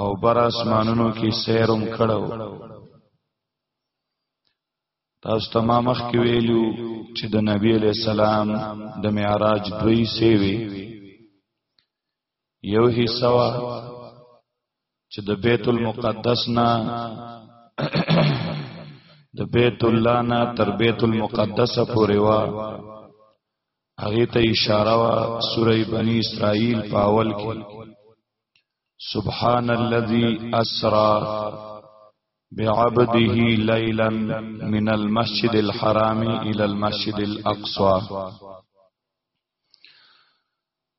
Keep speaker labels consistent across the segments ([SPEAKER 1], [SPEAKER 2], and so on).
[SPEAKER 1] او بر اسمانونو کې سیرم کړو تاسو تمام مخ کې ویلو چې د نبی علی السلام د معراج دوی سیوی یو حصہ وا چې د بیت المقدس نه د بیت الله نه تر بیت المقدس پورې وا هغه ته اشاره وا سوره بنی اسرائیل پاول کې سبحان الذي اسرا بعبده ليلا من المسجد الحرام الى المسجد الاقصى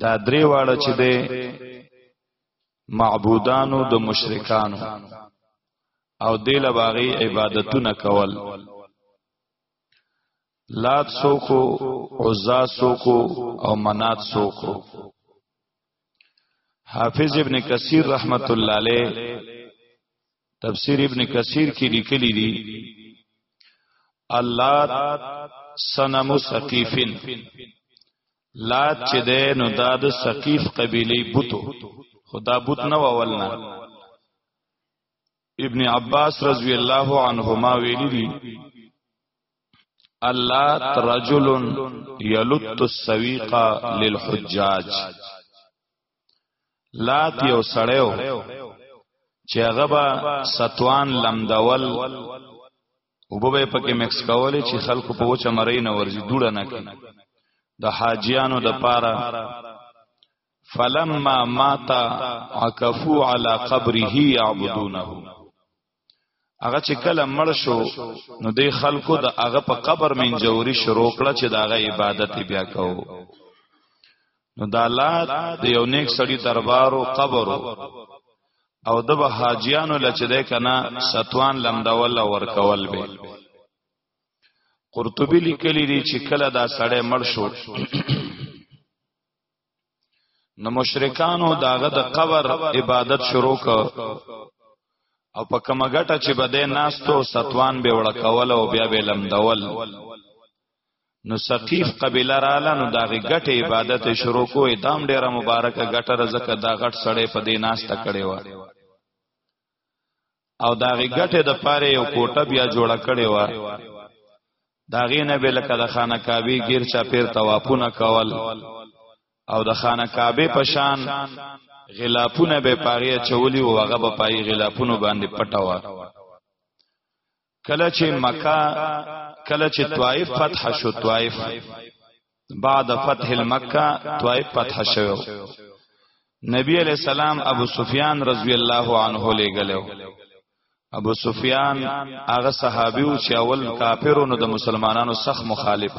[SPEAKER 1] دا درې واړه چې ده معبودانو د مشرکانو او دل باغی عبادتونه کول لات سوکو عزا سوکو او منات سوکو حافظ ابن کثیر رحمت الله علیه تفسیر ابن کثیر کې لیکلي دي الله صنم ثقيفن لات چې ده نو دا د ثقيف قبيله بوتو خدا بوت نه وولنا ابن عباس رضی الله عنهما ویلي دي الله رجل يلت السويق للحجاج لات یو سړیو چې هغه به ستوان لمدول وبوي پکې مکس کولې چې خلکو په وچه مړی نه ورځي دوړه نه کوي د حاجیانو د پاره فلما مات عکفو علی قبره یعبدونه هغه چې کله مړ شو نو د خلکو د هغه په قبر مین جوړی شروع کړه چې داغه عبادت بیا کو نو دا لات د یو نیک سړی دربار او قبر او د حاجیانو لچ ده کنا ستوان لمدول او ورکول به قرطبی لیکلی دی چې کله دا سړی مړ شو نو مشرکانو داغه د قبر عبادت شروع ک او په کومه ګټه چې بده ناستو ستوان به وړکول او بیا به لمدول نو سقیف قبیله رااله نو داغه ګټه عبادت شروع کو ادم ډیره مبارکه ګټه رزکه دا غټ سړې په دې ناسته کړي و او داغه ګټه د پاره یو کوټه بیا جوړه کړي و داغه نه به لکه د خانه کعبه غیر چا پیر توافونه کول او د خانه کعبه پشان غلافونه به پاره چولی او هغه به پای غلافونو باندې پټوا کله چې مکه کله چې طائف فتح شو طائف بعد فتح المکه طائف فتح شو نبی علیہ السلام ابو سفیان رضی الله عنه لګلو ابو سفیان هغه صحابي او چې اول کافرونو د مسلمانانو سخت مخالف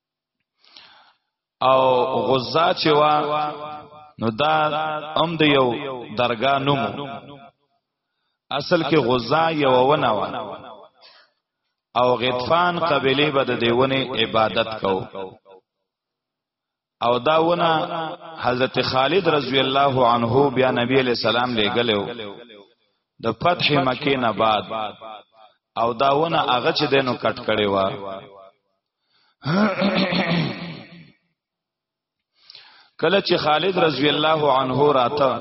[SPEAKER 1] او غزا چې وا نو دا هم د یو درگاه نوم اصل کې غزا یو ونه و او غطفان قبیله به د دیونه عبادت کو او دا ونه حضرت خالد رضی الله عنه بیا نبی علیہ السلام لګلو د فتح مکه نه بعد او دا ونه هغه چې دینو کټ کړي وا کله چې خالد رضی الله عنه راته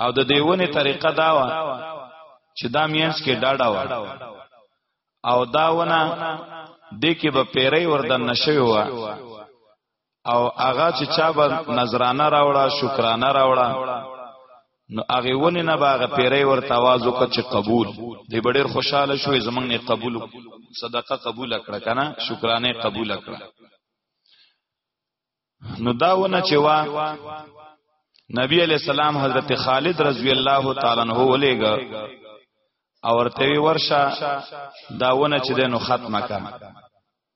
[SPEAKER 1] او د دیونه طریقه دا و چې دا مینس کې ډاډا و او داونه د کې به پیرې وردن نشوي و او هغه چې چا به نظرانه راوړه شکرانه راوړه نو هغه ونی نه باغ پیری ور توازو ک چې قبول دی ډیر خوشاله شوې زمنګ نه قبول صدقه قبول کړه کنه شکرانه قبول کړه نو داونه چې وا نبی علیہ السلام حضرت خالد رضی الله تعالی عنہ ولېګا او ورته ورشه داونه چې دنو ختمه کا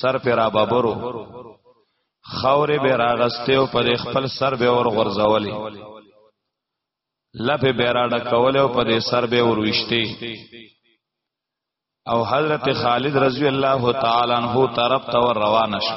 [SPEAKER 1] سر پر را ببرو خاورې به راغسته او پر خپل سر به ور غرزولې لپه به را ډکولې او پر سر به ورويشته او حضرت خالد رضی الله تعالی عنہ طرف ته روان شو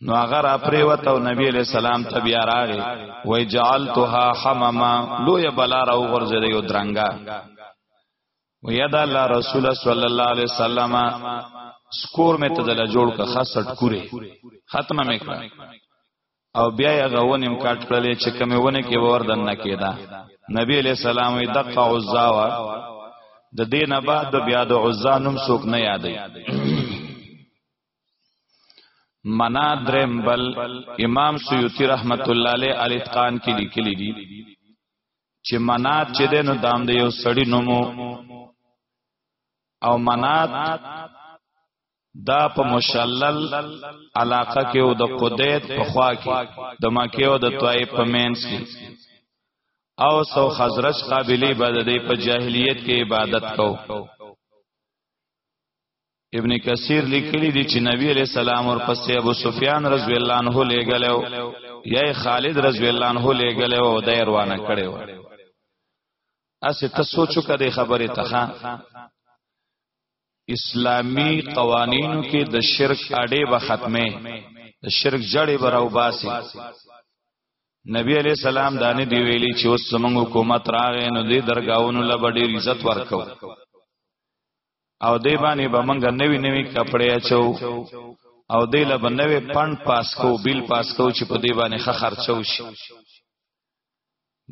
[SPEAKER 1] نو هغه را پریوت او نبی علیہ السلام ته بیا راغی وای جعلتها حمما لوی بلا را وغورځید یو درنګا وید الله رسول صلی الله علیه وسلم سکور می ته دل جوړ کا خاصټ کوره ختمه میکړه او بیا یې غوونم کټ کړلې چې کمی ونه کې وردن نه کېدا نبی علیہ السلام وی دقه عزاوا د دینه بعد بیا د عزا نوم څوک نه یادې منا درم بل امام سیوطی رحمت الله علیه الاتقان کې لیکلي دي چې منات چې د نو دام دی یو سړی نومو او منات دا په مشلل علاقه کې او د قدیت په خوا کې د مکه او د طائف په مینس کې او سو خزرج قابلی عبادت په جاهلیت کې عبادت کو ابن کثیر لیکلی دی چې نبی علیہ السلام اور پسې ابو سفیان رضی الله عنه لګلو یا خالد رضی الله عنه لګلو د روانه کړو اسه ته سوچو کده خبره ته اسلامی قوانینو کې د شرک اړې به ختمه د شرک جړې به راو باسي نبی علیہ السلام دانه دی ویلی چې اوس زمونږ حکومت راغې نو دې درگاونو لبډې عزت ورکو او دی باندې به منګه نوی نوی کپڑے اچو او دی له بنوي پن پاس کو بیل پاس کو چې په دی باندې خه خرچو شي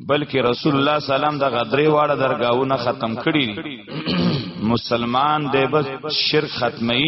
[SPEAKER 1] بلکې رسول الله سلام د غدرې واړه درگاہونه ختم کړي مسلمان دی بس شرک ختمي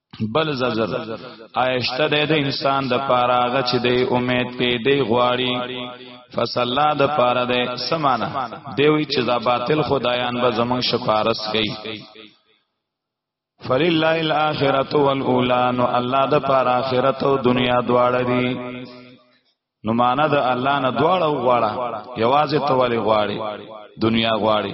[SPEAKER 1] بل زجر آیشته د انسان د پاره هغه چې د امید کې دی غواړي فصلا د پاره د سمانه دیوی چې دا باطل خدایان به زمون شفارس کوي فلله الاخرته والاولى نو الله د پاره اخرت او دنیا دواړه دي نو معنا د الله نه دواړه غواړه یوازې ته ولې غواړي دنیا غواړي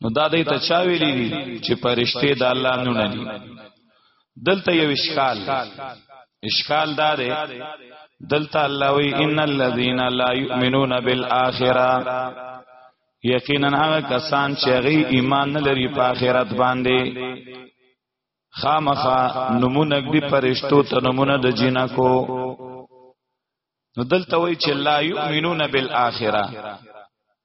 [SPEAKER 1] نو دا دې ته چا ویلي دي چې پرشته د الله نه نه دي دلته یو اشکال اشکال دا دی دلته الله وی ان الذين لا يؤمنون بالاخره یقینا هغه کسان چې غي ایمان نه لري په آخرت باندې خامخا نمونه دی پرشتو ته نمونه د جنکو نو دلته وی چې لا یؤمنون بالاخره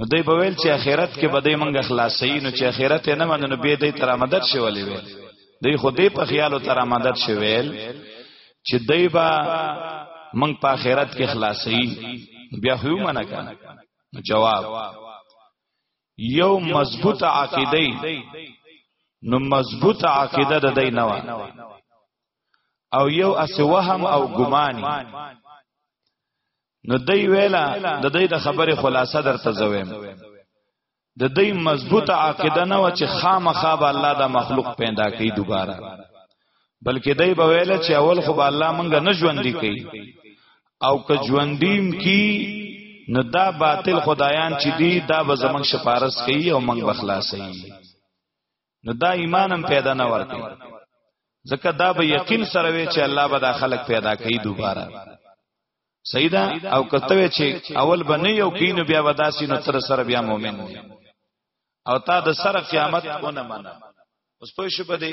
[SPEAKER 1] نو دوی به ویل چې اخرت کې به دوی منګه خلاصي نو چې اخرت نه منو نو به دوی تر مدد شي ولې ویل دوی خو دې په خیالو تر مدد شي ویل چې دوی به منګ په اخرت کې خلاصي بیا خو منه کنه جواب یو مضبوط عقیده نو مضبوط عقیده د دې نه او یو اس وهم او ګماني نو دی ویلا د دې د خبرې خلاصه درته زویم د دې مضبوطه عقیده نه و چې خامخا به الله دا مخلوق پیدا کوي دوباره بلکې دی به ویل چې اول خو به الله مونږ نه ژوندې کوي او که ژوندیم کی نو دا باطل خدایان چې دی دا به زمنګ شپارس کوي او مونږ بخلاصي نو دا ایمان هم پیدا نه ورکي ځکه دا به یقین سره وي چې الله به دا خلق پیدا کوي دوباره سیدا او کتوې چې اول بنې یو کینو بیا وداسي نو تر سره بیا مؤمن وي او تا د سره قیامت ونه منه اوس په شپه دی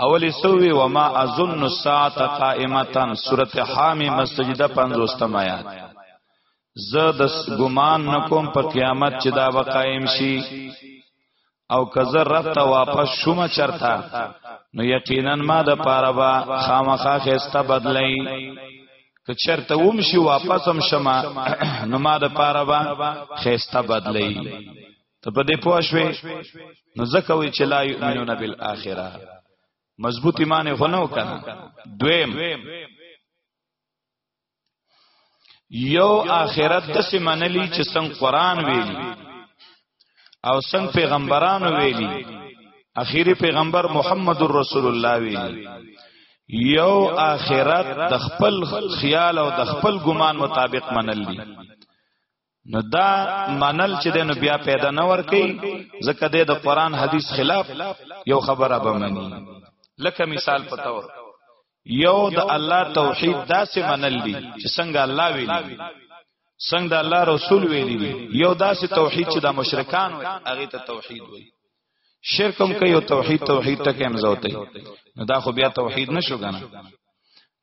[SPEAKER 1] اولی سوی وما اظن الساعه قائمه سوره حامی مسجده 50 آیات زه د ګمان نکوم په قیامت چې دا به قائم شي او کزه رفته واپس شوم چرتا نو یقینا ما د پاره با خامخا خسته بدلای که چرته وم شي واپس هم شمه نو ما د پاره با خسته بدلای ته په دې پوه شوې نو ځکه وی چې لا یؤمنون بالآخره مضبوط ایمان غنو کنه دویم یو آخرت د سیمنلی چې څنګه قران ویلی او څنګه پیغمبرانو ویلی اخیری پیغمبر محمد رسول الله ویلی یو آخرت د خپل خیال او د خپل ګمان مطابق منل دي نو دا منل چې د نو بیا پیدا نه ور کوي ځکه د قرآن حدیث خلاف یو خبره به مني لکه مثال په تور یو د الله توحید داسې منل دي چې څنګه الله ویلي څنګه د الله رسول ویلي یو داسې توحید چې د مشرکان وي هغه ته توحید وي شرک هم کوي او توحید توحید ټکه هم زوتي نو دا خو بیا توحید نشو کنه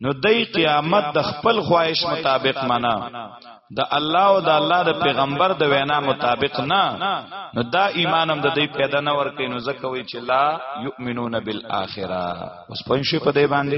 [SPEAKER 1] نو دای قیامت د خپل خواهش مطابق معنا د الله او د الله د پیغمبر د وینا مطابق نه نو دا ایمان هم د دې پیدا نه ور کوي نو ځکه وی چې لا یؤمنون بالآخرة اوس پنځه په دې باندې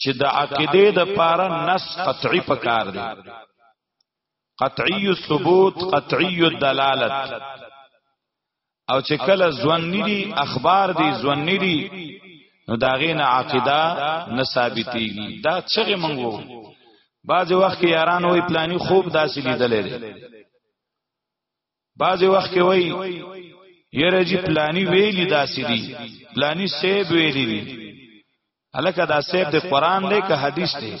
[SPEAKER 1] چې د عقیده د پاره نص قطعی پکار دی قطعی ثبوت قطعی دلالت او چې کله ځواننی دي اخبار دي ځواننی دي نو داغه نه عقیده نه ثابتېږي دا څنګه منغو بعض وخت یاران وې پلاني خوب داسې لیدلې بعضی وخت کې وای یره جی پلانی ویلی داسې دی پلانی سیب ویلی دی الکه دا سیب د قران دی که حدیث دی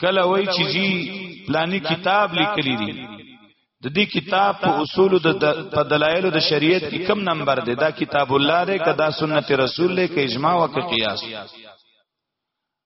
[SPEAKER 1] کله وای چې جی پلانی کتاب لیکلی دی د دې کتاب په اصول د په دلایل د شریعت کې کم نمبر دی دا کتاب الله دی که دا سنت رسول دی که اجماع او که قیاس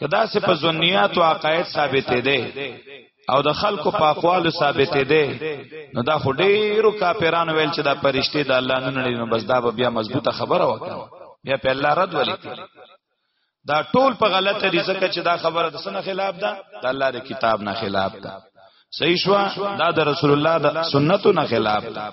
[SPEAKER 1] کدا سه په ظنیات او عقاید ثابت دي او د خلکو په اقوال ثابت دي نو دا خو ډیرو کافرانو ویل چې دا پرشته د الله نه نړي نو بس دا به بیا مضبوطه خبره وکړه بیا په الله رد ولي دا ټول په غلطه دي ځکه چې دا خبره د سنه خلاف ده د الله د کتاب نه خلاف ده صحیح شو دا د رسول الله د سنتو نه خلاف ده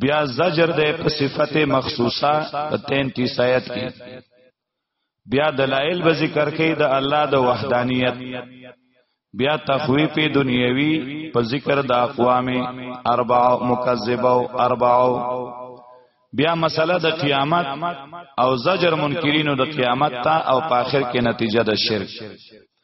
[SPEAKER 1] بیا زجر ده په صفت مخصوصه په 33 آیت کې بیا دلائل به ذکر کې د الله د وحدانیت بیا تخویف دنیوی په ذکر د اقوام اربع مکذبه او اربع بیا مسله د قیامت او زجر منکرینو د قیامت ته او په اخر کې نتیجه د شرک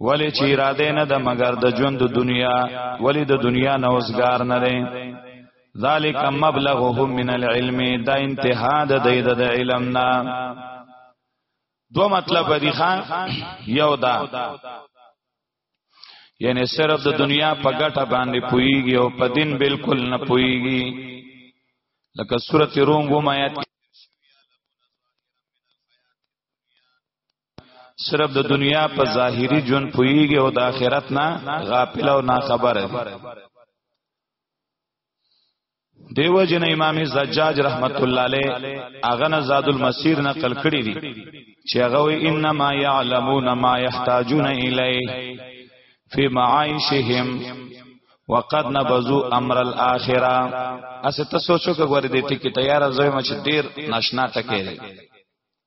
[SPEAKER 1] ولی چې اراده نه ده مگر د ژوند د دنیا ولی د دنیا نوزګار نه ده ذالک مبلغهم من العلم دا انتها ده د علم نه دو مطلب دی خان یو دا یعنی صرف د دنیا په ګټه باندې پویږي او په دین بالکل نه پویږي لکه سورته روم و آیات صرف د دنیا په ظاهری جون پویږي او د آخرت نه غافل او نا خبره دي دیو جن امام زجاج رحمت الله علیه اغه نه زاد المسیر نقل کړی دي چې هغه وی انما یعلمون ما یحتاجون الی فی معایشهم وقد نبذو امر الاخره اسه ته سوچو کې ګورې دې ټکی تیار زوی مچ ډیر ناشنا تکې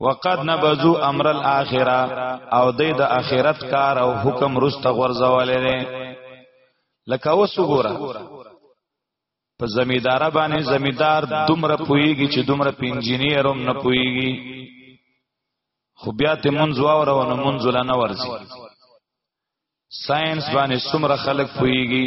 [SPEAKER 1] وقد نبذو امر الاخره او د د اخرت کار او حکم رست غرزولې نه لکه اوس وګوره په زمیدار باندې زمیدار دومره پویږي چې دومره پنجینیر هم نه پویږي خو بیا ته منځ واورو نه منځ لا نه ورځي ساينس باندې څومره خلک پویږي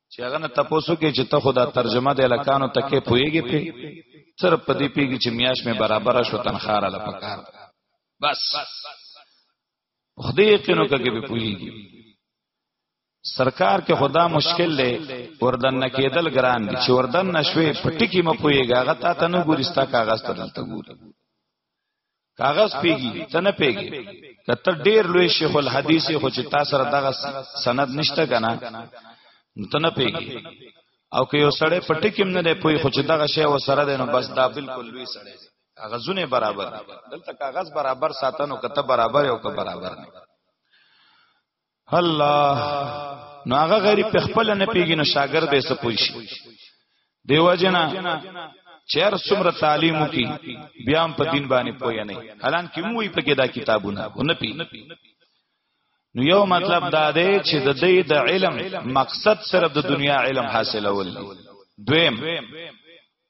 [SPEAKER 1] چې هغه نه تاسو کې چې ته خدا ترجمه د الکانو تکې پويږي په سر په دې پیږي چې میاش مې برابر شو تنخواه را لپکار بس خدای یقینو کې به پويږي سرکار کې خدا مشکل دی وردن نه کېدل ګران دي چې وردن نشوي پټکی م پويږي هغه تا ته نه ګورستا کاغذ ته دلته ګوري کاغذ پیږي ته نه پیږي کته ډیر لوی شیخ الحدیث خو چې تاسو سره دغه سند نشته کنه ته نه پیږي او که یو سړی پټی کې نه دی پوي خو چې دغه شی و سره دی نو بس دا بالکل لوی سړی دی کاغذونه برابر دلته کاغذ برابر ساتنو کته برابر او که برابر نه الله نو هغه غریب په خپل نه پیګنه شاګرد یې سپوي شي دیو جنا چیر څومره تعلیم کی بیا په دین باندې پوی نه حالان کې موي په کې دا کتابونه نه پی نو یو مطلب دا دی چې د دې د علم مقصد صرف د دنیا علم حاصلول دویم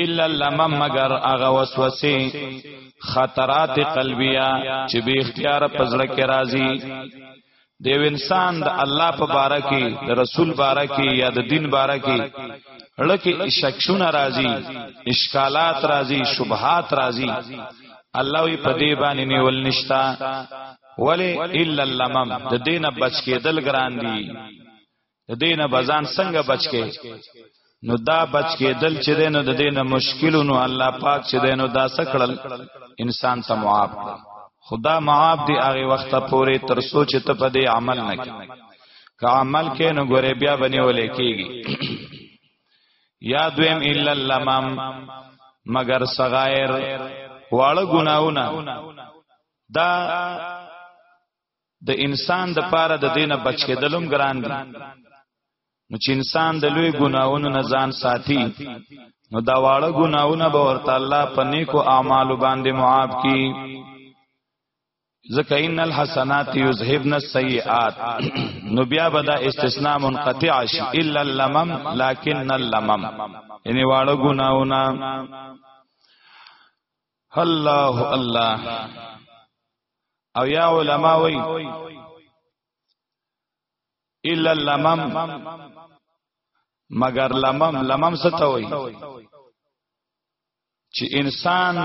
[SPEAKER 1] الا لما مگر اغه وسوسه خطرات قلبیه چې به اختیار پزړه کې راځي دیو انسان د الله په باره کې د رسول باره کې یا د دین باره کې لکه شکشونه راځي اشکالات راځي شبهات راځي الله وی په دې باندې نیول نشتا ولی الا اللمم د دینه بچ کېدل ګران دي د دینه بزان څنګه بچ کې نو دا بچ کې دل چې دینو د دینه مشکلونو الله پاک چې دینو دا سکړل انسان ته معاف خدا معاف دی هغه وخت پورې تر سوچ ته په دې عمل نه کې که عمل کې نو ګورې بیا بنی ولې کېږي یا دویم الا لمم مگر صغائر واړه ګناونه دا د انسان د پاره د دینه بچ کېدلم ګران دي نو چې انسان د لوی ګناونو نه ځان ساتي نو دا واړه ګناونه به ورته الله په نیکو اعمالو باندې معاف کړي ځکه ان الحسنات یذهبن السیئات نو بیا به دا استثناء منقطع شي الا اللمم لكن اللمم یعنی واړه ګناونه الله الله او یا علماء وی الا لمم مگر لمم لمم ستوي چې انسان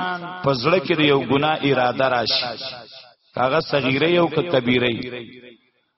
[SPEAKER 1] په زړه کې یو ګناه اراده راشي هغه صغیره یو که کبیره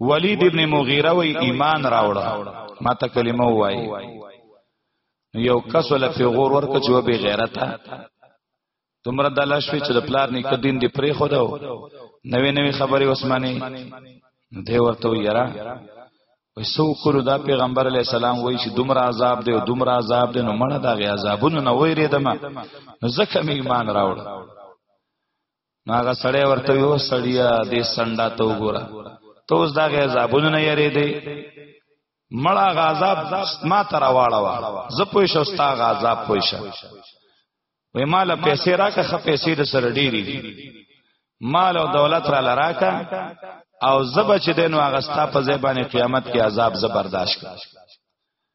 [SPEAKER 1] ولید ابن مغیره وی ایمان راوړه ما ته کلمه وای یو کس ول په غور ورک چې و به غیرته تمره د الله شوی چې د پلار نه کدین دی پرې خو دا نوې نوې خبرې عثماني دی ورته یرا وای سو کولو دا پیغمبر علی السلام وای چې دومره عذاب دی او دومره عذاب دی نو مړه دا غي عذابونو نه وېریدم نو زکه می ایمان راوړ نو هغه سړی ورته یو سړیا دې سنډا ته وګوره ته اوس دا غي عذابونه نه یری دی مړه غذاب ما تر واړه وا ز پوي شوستا غذاب پوي شو وې مال پیسې راکه خ پیسې د سره ډېری مال او دولت را لراکه او زب چې دینو هغه ستا په ځای باندې قیامت کې عذاب زبرداشت کړ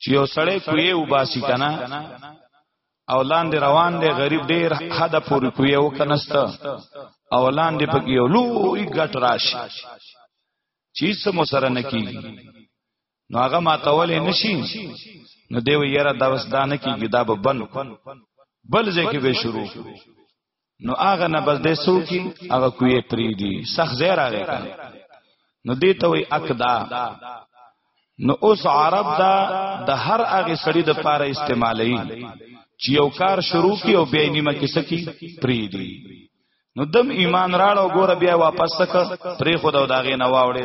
[SPEAKER 1] چې یو سړی کوی وباسي کنه او لاندې روان دی غریب ډیر حد پورې کوی او کنست او لاندې پکې یو لوی ګټ راشي چې څه مو سره نکی نو هغه ماتولې نشي نو دیو یره دا وسدانه کیږي دا به بند بل ځکه به شروع نو هغه نه بس د سو کی هغه کوی پری دی سخ زیر هغه کا نو دی ته وی اقدا نو اوس عرب دا د هر هغه سړی د پاره استعمالی چې یو کار شروع کی او بیا نیمه کې سکی پری دی نو دم ایمان راړو ګوره بیا واپس سک پری خود او داغه نه واوړې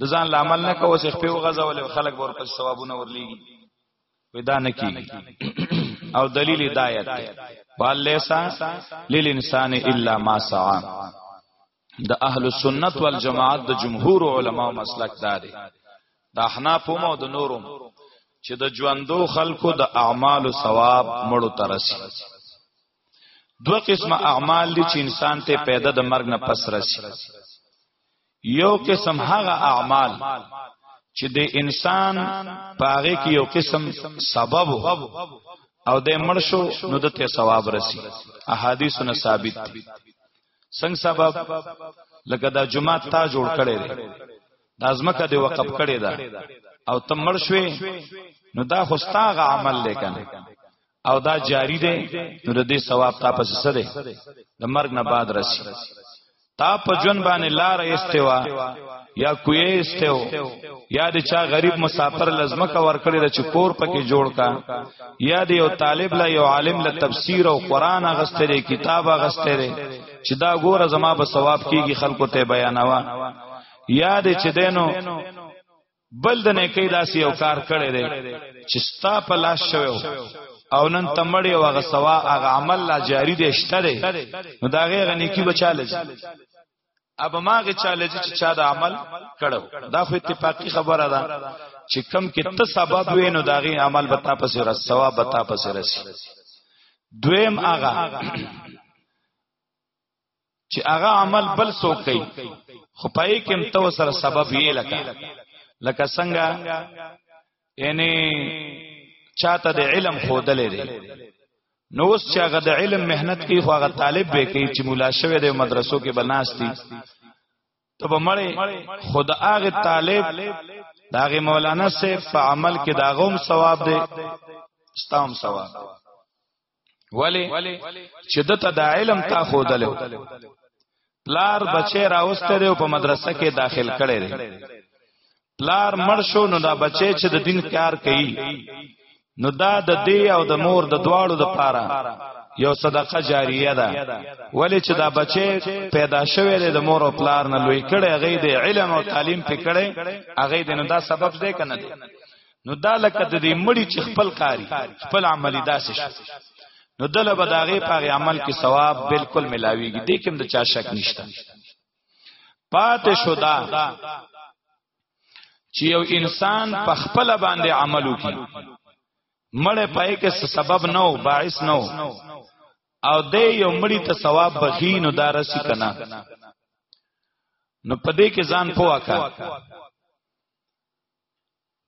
[SPEAKER 1] د ځان لامل نه کوو چې خپل غزول خلک ور پس ثوابونه ورلېږي ودا نه کیږي او دلیل ہدایت بل لیسا للانسان الا ما سعى د اهل سنت والجماعت د جمهور علما مسلک دا دی د احناف هم او د نورم چې د ژوندو خلکو د اعمال او ثواب مړو ترسي دو قسمه اعمال دي چې انسان ته پیدا د مرګ نه پس رسي یو قسم هغه اعمال چې د انسان پاغه کې یو قسم سبب او د مرشو نو د ته ثواب رسی احادیثونه ثابت دي څنګه سبب لکه دا جمعه تا جوړ کړي د ازمکه دی وقف کړي دا او تم مرشوي نو دا خوستاغه عمل لیکن او دا جاری دی نو د دې ثواب تا پس څه دی د مرګ نه بعد رسی تا په جون باندې لار استوا یا کوی استو یا د چا غریب مسافر لزمکه ورکړی د چکور پکې جوړ کا یا د یو طالب لا یو عالم له تفسیر او قران غستره کتاب غستره چې دا ګوره زما به ثواب کیږي خلکو ته بیانوا یا د چې دینو بل د نیکي داسې یو کار کړی دی چې ستا په لاس شوی او نن تمړی او هغه سوا هغه عمل لا جاری دی شته دی نو دا غیر نیکی بچاله شي اب ماغه چاله چې چا د عمل کړو دا خو اتفاقی خبره ده چې کم کې ته سبب وینو دا غي عمل بتا پسې را ثواب بتا پسې رسی دویم هغه چې هغه عمل بل څوک کوي خو پای کې هم تو سره سبب یې لکه لکه څنګه یعنی چاته د علم خودلې دی نو اوس چې هغه د علم مهنت کوي خو هغه طالب به کوي چې مولا شوی دی مدرسو کې بناستي ته به مړې خود هغه طالب داغه مولانا سے په عمل کې داغوم ثواب دی ستام ثواب ولی چې د ته د علم تا خودلو پلار بچی راوسته دی په مدرسه کې داخل کړي دی پلار مړ شو نو دا بچی چې د دین کار کوي نو دا د دی او د مور د دواړو د پاره یو صدقه جاریه ده ولی چې دا بچی پیدا شوی دی د مور او پلار نه لوی کړي هغه د علم او تعلیم پکړي هغه د نو دا سبب دی کنه نو دا لکه د دې مړی چې خپل کاری خپل عملی داسې شي نو دله بداغه په عمل کې ثواب بالکل ملاويږي دې کوم د چا شک نشته پات شودا چې یو انسان په خپل باندې عمل وکړي مړ پای کې سبب نه او باعث نه او د یو مړی ته ثواب بخین او دارسی کنا نو پدې کې ځان پوهه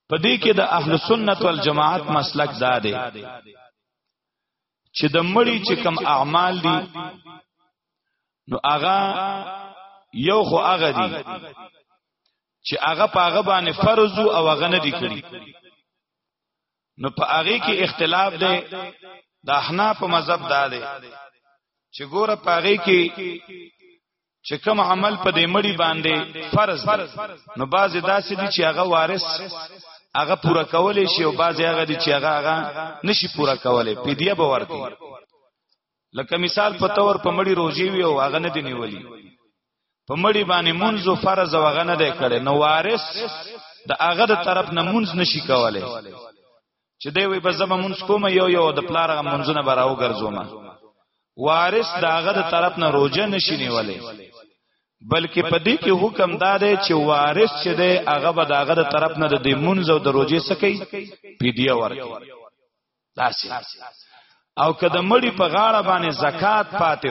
[SPEAKER 1] په دې کې د اهل سنت والجماعت مسلک دا دی چې د مړی چې کم اعمال دي نو هغه یو خو هغه دي چې هغه په هغه باندې فرض او هغه نه دي کړی نو په هغه کې اختلاف دی د احناف مذهب دا دی چې ګوره په هغه کې چې کوم عمل په دې مړی باندې فرض دی نو بعضی داسې دي چې هغه وارث هغه پورا کولې شي او بعضی هغه دي چې هغه هغه نشي پورا کولې پیډیا به ورته لکه مثال په تور په مړی روزي وي او هغه نه دی نیولي په مړی باندې منځو فرض او هغه نه دی کړي نو وارث د هغه د طرف نه منځ نشي کولې چې دی وي په زبه مونږ کوم یو یو د پلار غ مونږونه براو ګرځوم وارث داغه د طرف نه روزه نشي نیولې بلکې په دې کې حکم دا دی چې وارث چې دی هغه به داغه د طرف نه د مونږ او د روزه سکی پیډیا ورکړي داسې او که د مړی په غاړه باندې زکات پاتې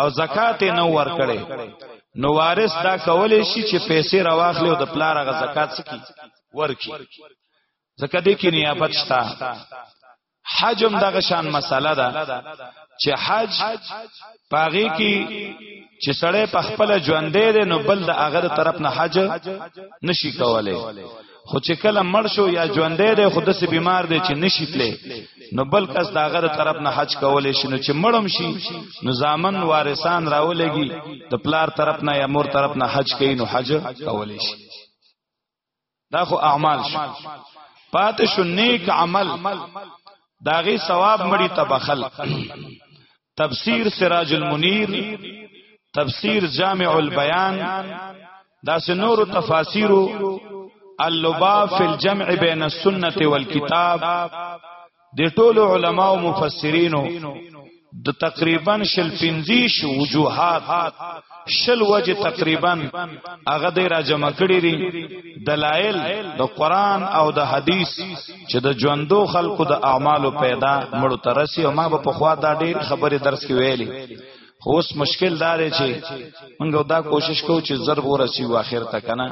[SPEAKER 1] او زکات نه ورکړي نو وارث دا کولې شي چې پیسې راواخلي او د پلار غ زکات سکی ورکړي ځکه دې کې نیابت شته حج هم دغه شان مسله ده چې حج پاغي کې چې سړی په خپل ژوندې ده نو بل د هغه طرف نه حج نشي کولای خو چې کله مړ شو یا ژوندې ده خود سه بیمار ده چې نشي تله نو بل کس د هغه طرف نه حج کولای شي نو چې مړم شي نو ځامن وارثان راولېږي د پلار طرف نه یا مور طرف نه حج کوي نو حج کولای شي دا خو اعمال شو پات شو نیک عمل داغي ثواب مړی تبخل تفسیر سراج المنیر تفسیر جامع البیان دا سنور تفاسیر اللباب فی الجمع بین السنه والکتاب د ټولو علما او مفسرینو د تقریبا شل پنځیش وجوهات شل وجه تقریبا هغه د را جمع کړی دي دلایل د قران او د حدیث چې د ژوندو خلقو د اعمالو پیدا مړو ترسي او ما په خوا دا ډیر خبره درس کې ویلي خو اوس مشکل دار چې موږ دا کوشش کوو چې ضرب ورسی واخر تک نه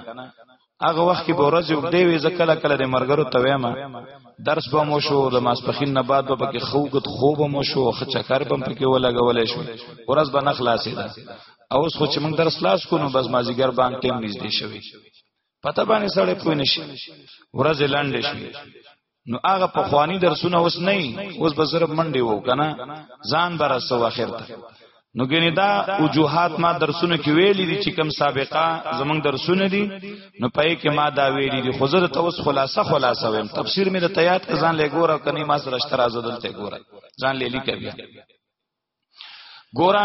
[SPEAKER 1] هغه وخت کې به ورځ یو دی وې زکله کله د مرګرو ته وایم درس به مو شو د ماسپخین نه بعد به پکې خوګت خوب مو شو خ چکر بم پکې ولګولې شو ورځ به نه خلاصې ده او اوس خو چې موږ درس لاس کو نو بس مازیګر بانک ټیم نږدې شوی پته باندې سړې پوي نشي ورځ لاندې شي نو هغه په خواني درسونه اوس نه اوس به صرف منډي وو کنه ځان بر سو اخر ته نو ګنې دا وجوهات ما درسونه کې ویلې دي چې کم سابقه زمنګ درسونه دي نو پې کې ما دا ویلې دي خو زه ته اوس خلاصه خلاصه ویم تفسیر مې د تیات ځان لې ګوره کني ما سره اشتراز دلته ګوره ځان لې لیکه بیا ګوره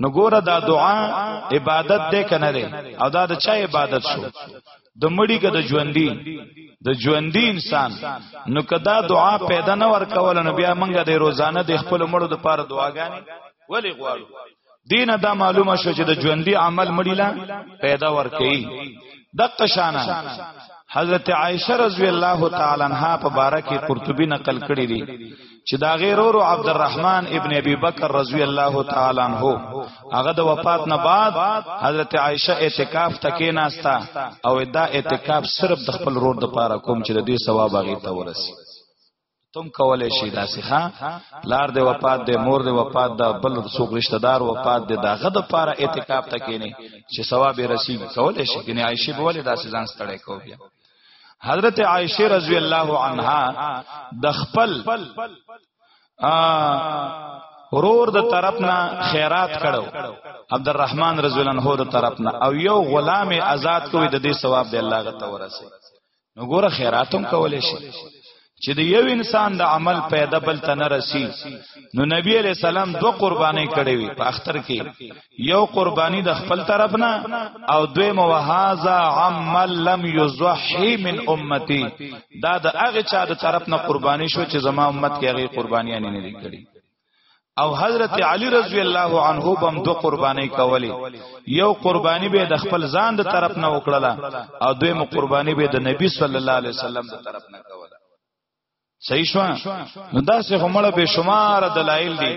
[SPEAKER 1] نو ګوره دا دعا عبادت ده کنه ده او دا د چا عبادت شو د مړی که د ژوندۍ د ژوندۍ انسان نو که دا دعا پیدا نه ورکول نو بیا منګه د روزانه د خپل مړو د پاره دعاګانې ولی غواړو دین دا معلومه شو چې د ژوندۍ عمل مړی لا پیدا ورکړي د قشانه حضرت عائشه رضی الله تعالی عنها په باره کې قرطبي نقل کړی دی چې دا غیر ورو عبدالرحمن ابن ابي بکر رضی الله تعالی عنہ هغه د وفات نه بعد حضرت عائشه اعتکاف تکې ناستا او دا اعتکاف صرف د خپل رور د پاره کوم چې د دې ثواب هغه ته ورسي تم کولای شي دا سیخه لار د وفات د مور د وفات د بل څوک رشتہ دار وفات د داغه د پاره اعتکاف تکې نه چې ثواب رسیږي کولای شي کني عائشه بوله دا سزان ستړی کو بیا حضرت عائشه رضی الله عنها د خپل رور د طرفنا خیرات کړو عبد الرحمن رضی الله عنه د طرفنا او یو غلام آزاد کوي د دې ثواب دی الله غته ورسي نو ګوره خیراتم کولې شي چې د یو انسان د عمل پیدا بل ته نه رسی نو نبی علیہ السلام دو قرباني کړې وي په اختر کې یو قرباني د خپل طرف نه او دوی موهازا عمل لم یزحی من امتی دا د هغه چا د طرف نه قرباني شو چې زما امت کې هغه قرباني نه لري کړې او حضرت علی رضی الله عنه بم دو قربانی کولی یو قربانی به د خپل ځان د طرف نه وکړه او دویم قربانی به د نبی صلی الله علیه وسلم د طرف نه کوله صحیح شو نو دا سه همړه به شمار دلایل دي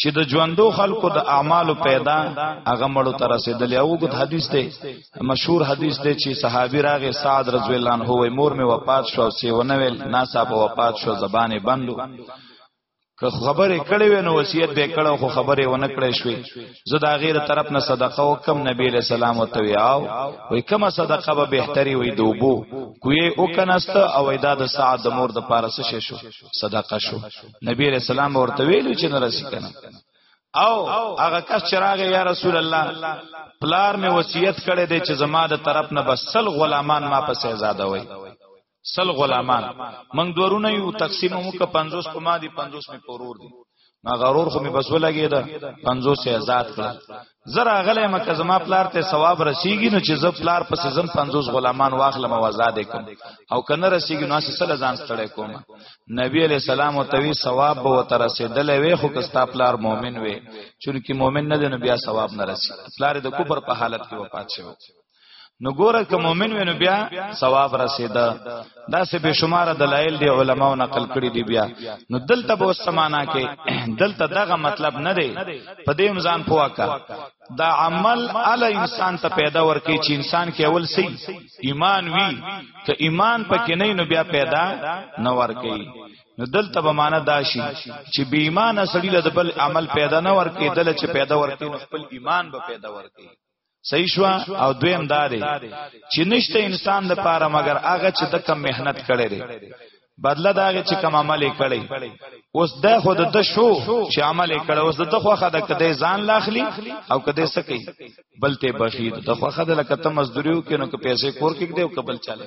[SPEAKER 1] چې د ژوندو خلکو د اعمالو پیدا هغه مړو تر رسیدلی او غوت حدیث ته مشهور حدیث ته چې صحابي راغه سعد رضی الله عنه وای مور می وفات شو سی ونویل ناسا په وفات شو زبانه بندو که خبره کړې وې نو وصیت به کړو خو خبره ونه کړې شوې زه دا غیر طرف نه صدقه وکم نبی له سلام او توی او وې کومه صدقه به بهتري وې دوبو کوی او کناست او دا د سعد مور د پارس شې شو صدقه شو نبی له سلام ورته ویلو چې نه رسی کنه او هغه کس چراغ یا رسول الله پلار می وصیت کړی دی چې زما د طرف نه بس سل غلامان ما پسې آزاد وای سل غلامان منګ دورونه یو تقسیم مو ک 50 په ما دي 50 می پرور دي ما غرور خو می بس ولګی دا 50 سه آزاد کړ زرا غلې مکه زما پلار ته ثواب رسیږي نو چې زب پلار پس زم 50 غلامان واخلم او آزاد کوم او کنه رسیږي نو سل ځان ستړی کوم نبی علی سلام او توی ثواب به وتر رسیدل وی خو کستا پلار مؤمن وی چونکی مؤمن نه دی نو بیا ثواب نه رسی پلار د کوپر په حالت کې وفات شوی نو ګوره که مؤمن وینو بیا ثواب رسیدا دا سه به شمار دلایل دی علماو نقل کړی دی بیا نو دلته به سمانا کې دلته دغه مطلب نه دی په دې مزان پواکا دا عمل علی انسان ته پیدا ورکی چې انسان کې اول سي ایمان وی که ایمان پکې نه نو بیا پیدا نه ورکی نو دلته به معنا داشي چې بې ایمان سړی له بل عمل پیدا نه ورکی دل چې پیدا ورکی نو خپل ایمان به پیدا ورکی صحیح شو او دویم دا دی چې نشته انسان د پاره مگر هغه چې د کم مهنت کړي دی بدله دا هغه چې کم عمل کړي اوس د خود د شو چې عمل کړي اوس د خوخه د کده ځان لاخلی او کده سکی بلته بخید د خوخه د لکته مزدوریو کې نو که پیسې کور کې دی او کبل چاله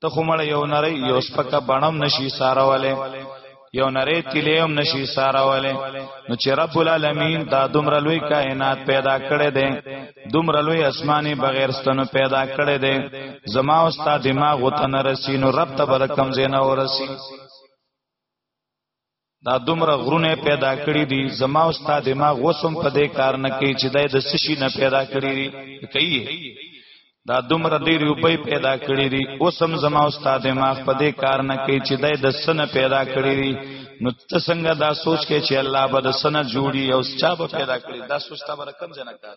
[SPEAKER 1] ته خو مړ یو نری یو سپکه بڼم نشي ساروله یو نری تلیم نشي ساروله نو چې رب العالمین دا دومره لوی کائنات پیدا کړي دي دومره لوی اسماني بغیر ستنو پیدا کړي دي زما او ستا دماغ وتن رسی نو رب ته بل کم زینه ورسی دا دومره غرونه پیدا کړی دي زما او استاد ما غوسم په دې کار نه کوي چې دای د سشي نه پیدا کړی دي کوي دا دومره ډیر وبې پیدا کړی دي اوسم زما او استاد ما په دې کار نه کوي چې دای د سن پیدا کړی دي نو ته څنګه دا سوچ کې چې الله به د سن جوړي او چا به پیدا کړی دا سوچ تا برکم جنکار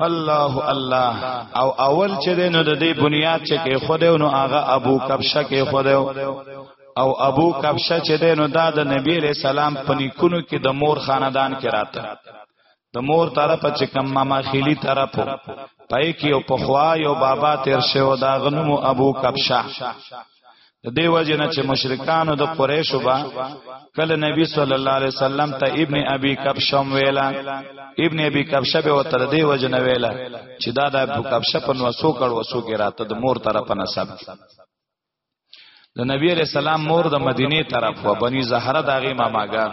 [SPEAKER 1] الله الله او اول چې نو د دې بنیاد چې کې خوده نو هغه ابو کبشه کې خوده او ابو کبشه چې نو دا د نبی له سلام پنیکونو کې د مور خاندان کې راته د مور طرف چې کم ماما خیلی طرف پای کې او پخوا یو بابا تیر شو دا غنمو ابو کبشه د دې وجه نه چې مشرکانو د قریشو با کله نبی صلی الله علیه وسلم ته ابن ابي کبشم ویلا ابن ابي کبشه به وتر دې وجه نه ویلا چې دا د ابو کبشه په نوسو کړ وسو کې راته د مور طرف نه سب د نبی علیہ السلام مور د مدینه طرف و بنی زهره داغه ماماګان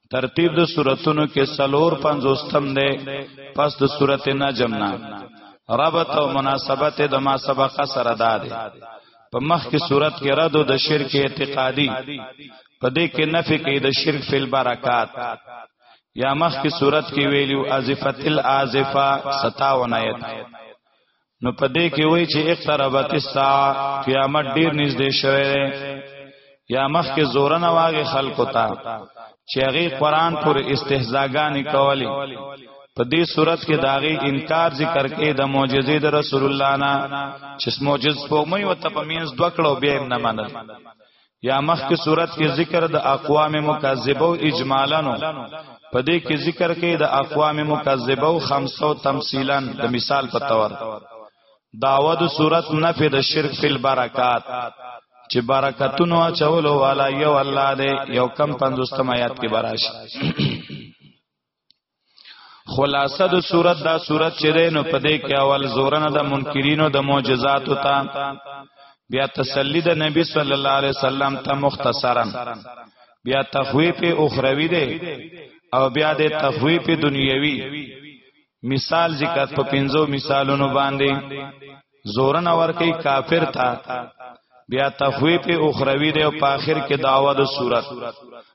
[SPEAKER 1] ترتیب د سوراتونو کې سلور پنځوستم دی پس د سورت نجم نه ربط او مناسبت د ما سبق سره دا دی په مخ کې صورت کې رد او د شرک اعتقادي په دې کې نفي کې د شرک فل برکات یا مخ کې صورت کې ویلو ازفت الازفه 57 آیت نو په دې کې وای چې اقتربت الساعه قیامت ډیر نږدې شوه یا مخ کې زور نه واغې خلکو ته چې هغه قران پر استهزاګانې کولی په دې صورت کې داغي انکار ذکر کې د معجزې د رسول الله نه چې معجز په مې وته په مینس دوکړو به نه منل یا مخکې صورت کې ذکر د اقوام مکذبه او اجمالانو په دې کې ذکر کې د اقوام مکذبه او خمسو تمثيلا د مثال په تور داود صورت نفي د شرک فی البرکات چې برکتونو چولو والا یو الله دې یو کم 50 آیات کې براشي خلاصه د صورت دا صورت چې ده نو پدې کې اول زورنه د منکرینو د معجزات او تا بیا تسلی د نبی صلی الله علیه وسلم ته مختصرا بیا تخویف اخروی ده او بیا د تخویف دنیوي مثال ذکر په پنځو مثالونو باندې زورن اور کوي کافر تا بیا تخویف اخروی ده او په اخر کې داوا د صورت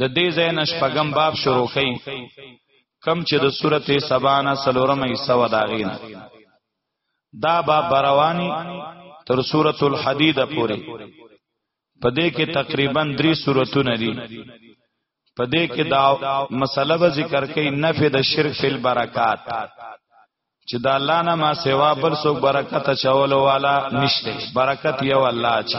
[SPEAKER 1] د دې ځای نه شپږم باب شروع کړي کم چې د سورته سبانه سلورم ایسه وداغینا دا باب بروانی تر سورته الحدید پورې په دې کې تقریبا درې سوراتونه دي په دې کې دا مسله به ذکر کوي نفي د شرک فی البرکات چې دا الله نه ما سوا بل څوک برکت چولو والا نشته برکت یو الله چې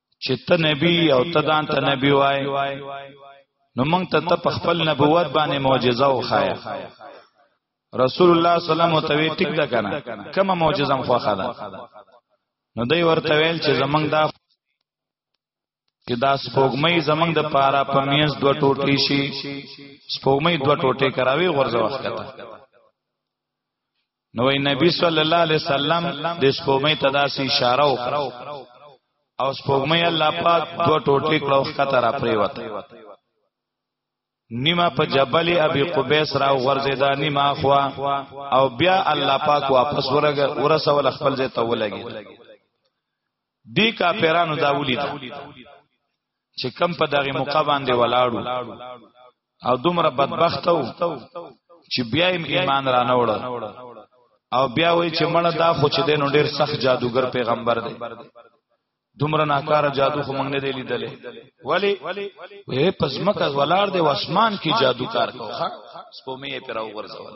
[SPEAKER 1] چې ته نبی او ته دان ته نبی وای نو مونږ ته ته خپل نبوت باندې معجزه وخایا رسول الله صلی الله علیه وسلم ته ټیک ده کنه کومه معجزه مخه خاله نو دوی ورته ویل چې زمنګ دا چې دا سپوږمۍ زمنګ د پارا پمینس دوه ټوټې شي سپوږمۍ دوه ټوټې کراوي غرزه وخت نو نبی صلی الله علیه وسلم د سپومې تداسي اشاره وکړه او سپومې الله پاک دوه ټوټې کړو خطر را پریوت نیمه په جبل ابي قبيس را ورزيدا نیمه خوا او بیا الله پاک واپس ورغه ورسول خپل ځای ته ولګي دی کافرانو دا ولیدا چې کم په دغه موقع باندې ولاړو او دومره بدبخت وو چې بیا یې ایمان را نه وړل او بیا وای چې مړه دا خو چې دینو ډیر سخت جادوګر پیغمبر دی دومره ناکاره جادو خو مونږ نه دی لیدلې ولی وې پزمکه ولار دی واسمان کې جادو کار کوخه سپومې پر او ورځول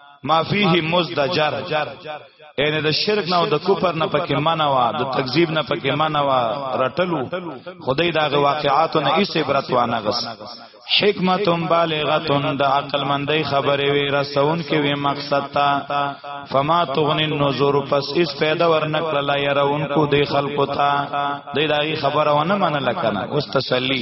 [SPEAKER 1] ما فيه مزدجر یعنی د شرک نه او د کفر نه پکې منوا د تکذیب نه پکې منوا رټلو خدای دا واقعاتو نه ایس عبرت وانه غس حکمت بالغه د عقل مندۍ خبره وی رسون کې وی مقصد تا فما تغنی النذور پس اس پیدا ورنکړه لا يرون کو د خلقو تا د دای خبره ونه منل کنه اوس تسلی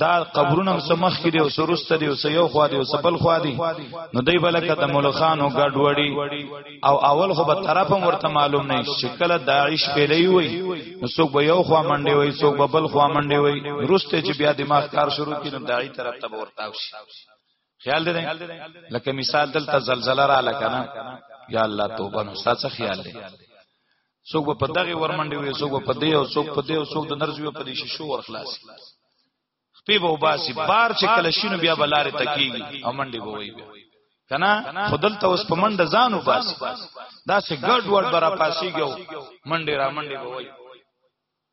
[SPEAKER 1] دا قبرونم سمخ کړي او سرست دي او سيو خو دي او سبل خو دي نو دی بلکې د ملخانو ګډ وړي او اول خو به طرف ورته معلوم نه شي کله داعش پیلې وي نو څوک به یو خو منډي وي څوک به بل خو منډي وي روسته چې بیا دماغ کار شروع کړي نو داعي طرف ته ورتاو شي خیال دې لکه مثال دلته زلزلہ را لکنه یا الله توبه نو ساته خیال دې څوک په دغه ورمنډي وي څوک په دې او څوک په دې او څوک د نرزوی په دې شیشو ورخلاص خپې به وباسي بار چې کله شینو بیا بلاره تکیږي او منډي به وي کنا خودل ته اوس په منډه ځان وباسي دا سه ګډ وډ برا پاسيږي منډي را منډي به وي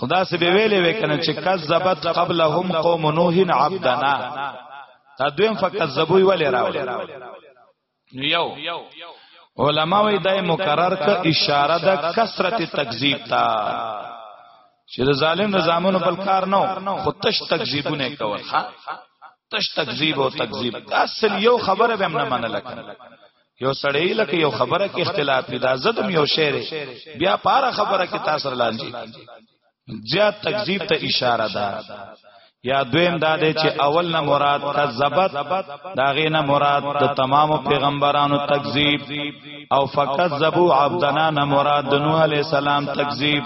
[SPEAKER 1] خدا سي به ویلې وکنه چې کذبت قبلهم قوم نوح عبدنا تا دویم فکذبوی ولې راوړل نو یو علما وی دای مکرر ک اشاره د کثرت تکذیب تا چې د ظالم د زامنو بل کار نه خو تش تکذیبونه کول ها تش تکذیب او تکذیب اصل یو خبره به نه منل کړه یو سړی لکه یو خبره کې اختلاف دی دا زدم یو شعر بیا پارا خبره کې تاثر لاندې زیات تکذیب ته اشاره ده یا دویم دا دی چې اول نه مراد کذبت دا غي نه مراد د تمام پیغمبرانو تکذیب او فکذبوا عبدنا نه مراد د نوح علی السلام تکذیب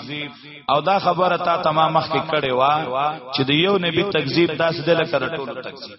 [SPEAKER 1] او دا خبره تا تمام مخ کې کړي وا چې د یو نبی تکذیب داسې د لکه ټولو تکذیب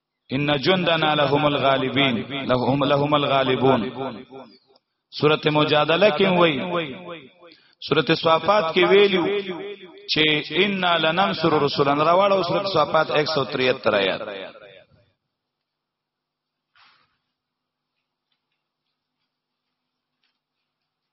[SPEAKER 1] ان جندنا لهم الغالبین لهم لهم الغالبون سورته مجادله کې وای سورته صفات کې ویلو چې ان لننصر رسولنا راوړو سورته صفات 173 آیات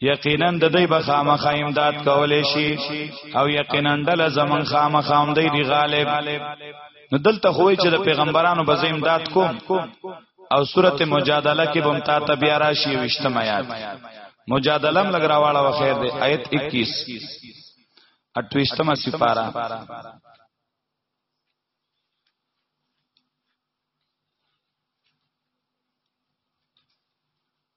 [SPEAKER 1] یقینا د دوی به خامخا امداد کولې شي او یقینا دل زمون خامخا هم دی غالب نو دلته خوې چې د پیغمبرانو به امداد کوم او سورته مجادله کې بم تا ته بیا راشي وشتمات مجادله هم لګراواله و خیر دی آیت 21 28مه سپارا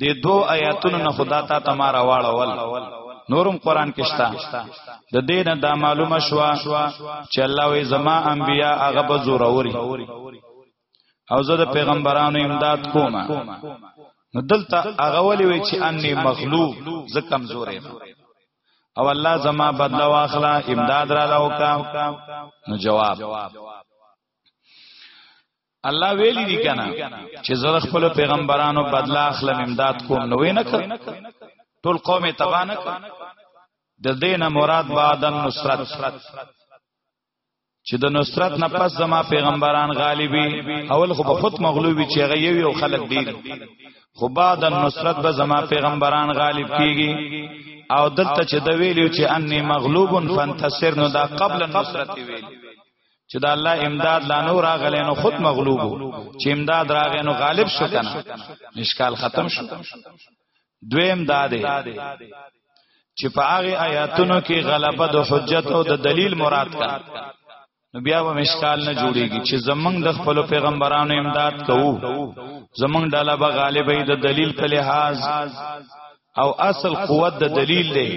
[SPEAKER 1] د دو آیاتونو نه خدا تا تما راواړه ول نورم قران کې شتا د دینه دا معلومه شو چې الله وی زما انبیا هغه به زور اوري او زه د پیغمبرانو امداد کوم نو دلته هغه ولي وی چې انی مغلوب زه کمزور یم او الله زما بدل واخلا امداد را لوکا نو جواب الله ویلی دی کنه چې زه خپل پیغمبرانو بدلا اخلم امداد کوم نو نه کړ ټول قوم تبا نه کړ د دینه مراد بعد النصرت چې د نصرت نه پس زما پیغمبران غالبي اول خو په خود مغلوبي چې هغه یو یو خلک دي خو بعد النصرت به زما پیغمبران غالب کیږي او دلته چې د ویلو چې انی مغلوب فانتصر نو دا قبل النصرت ویل چې دا الله امداد لا نو راغلی نو خود مغلوب چې امداد راغی نو غالب شو کنه مشکال ختم شو دویم داده چې په هغه آیاتونو کې غلبه د حجت او د دلیل مراد کا نو بیا و مشکال نه جوړیږي چې زمنګ د خپل پیغمبرانو امداد کوو زمنګ ډاله به غالبې د دلیل په لحاظ او اصل قوت د دلیل دی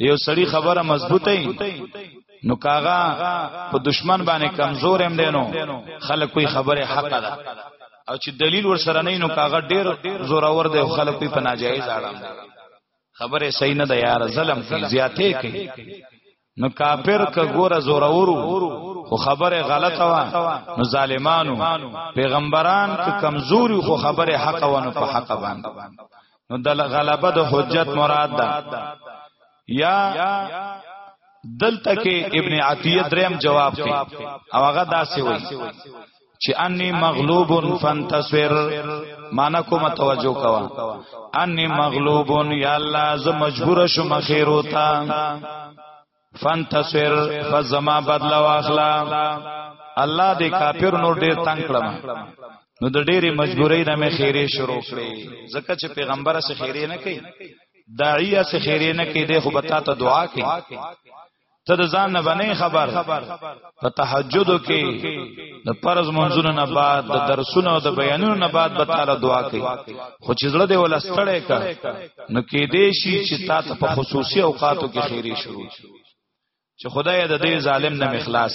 [SPEAKER 1] یو سړی خبره مضبوطه نو کاغه په دشمن باندې کمزور هم دینو خلک کوئی خبره حق ده او چې دلیل ور سره نه نو کاغه ډیر زور اور دی خلک کوئی په ناجایز اړه خبره صحیح نه ده یار ظلم کوي زیاته کوي نو کافر ک ګوره زورورو خو خبره غلطه وا نو ظالمانو پیغمبران ک کمزوري خو خبره حق وا نو په حق باندې نو د غلبه د حجت مراد ده یا دلته کې ابن عطیه دریم جواب کوي او هغه داسې وایي چې انی مغلوب فانتصر معنا کوم توجه کوا انی مغلوب یا الله ز مجبور شم خیر وتا فانتصر فزما بدلا واخلا الله دې کافر نور ډیر تنگ کړم نو د ډېری مجبورۍ نه مې خیره شروع کړې ځکه چې پیغمبر سره خیره نه کوي داعیه سره خیره نه کوي د خو بتا ته دعا کوي ته د ځان نه باندې خبر په تهجد کې د فرض منځونو نه بعد د درسونو او د بیانونو نه بعد به تعالی دعا کوي خو چې زړه دې ولا ستړی کا نو کې دې شي چې تا ته په خصوصي اوقاتو کې خیری شروع چې خدای د دې ظالم نه مخلاص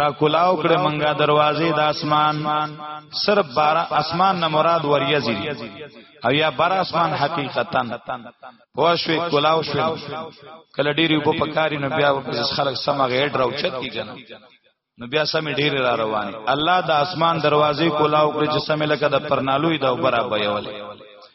[SPEAKER 1] را کولاو کړه منګه دروازې د اسمان صرف بار اسمان نه مراد وریزي او یا بار اسمان حقیقتا پوښوي کولاو شو کله ډیری په پکاري نو بیا خلک سمه غیر راو چت کی کنه نو بیا سمې ډېر را روانې الله د اسمان دروازې کولاو کړ چې سمې لکه د پرنالوې دا برابر یولې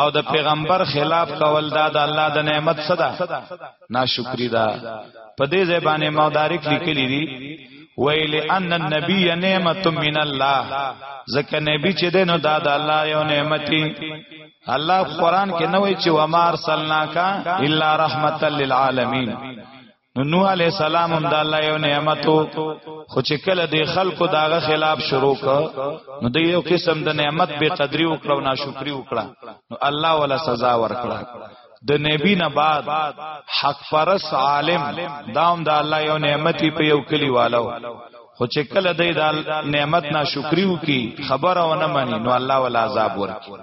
[SPEAKER 1] او د پیغمبر خلاف کول دا د الله د نعمت صدا ناشکری ده په دې ځای باندې مدارک لیکلی دي ویل ان النبی نعمت من الله ځکه نبی چې ده نو دا د الله یو نعمتي الله قران کې نه وایي چې ومار سلناکا الا رحمتا للعالمین نو نوح علی السلام هم د الله یو نعمتو خو چې کله د خلکو داغه خلاف شروع ک نو د یو قسم د نعمت به قدری وکړو ناشکری وکړه نو الله ولا سزا ورکړه د نبی نه بعد حق فرس عالم داوم د دا الله یو نعمتي په یو کلی والو خو چې کله د نعمت ناشکری وکي خبره ونه مانی نو الله ولا عذاب ورکړي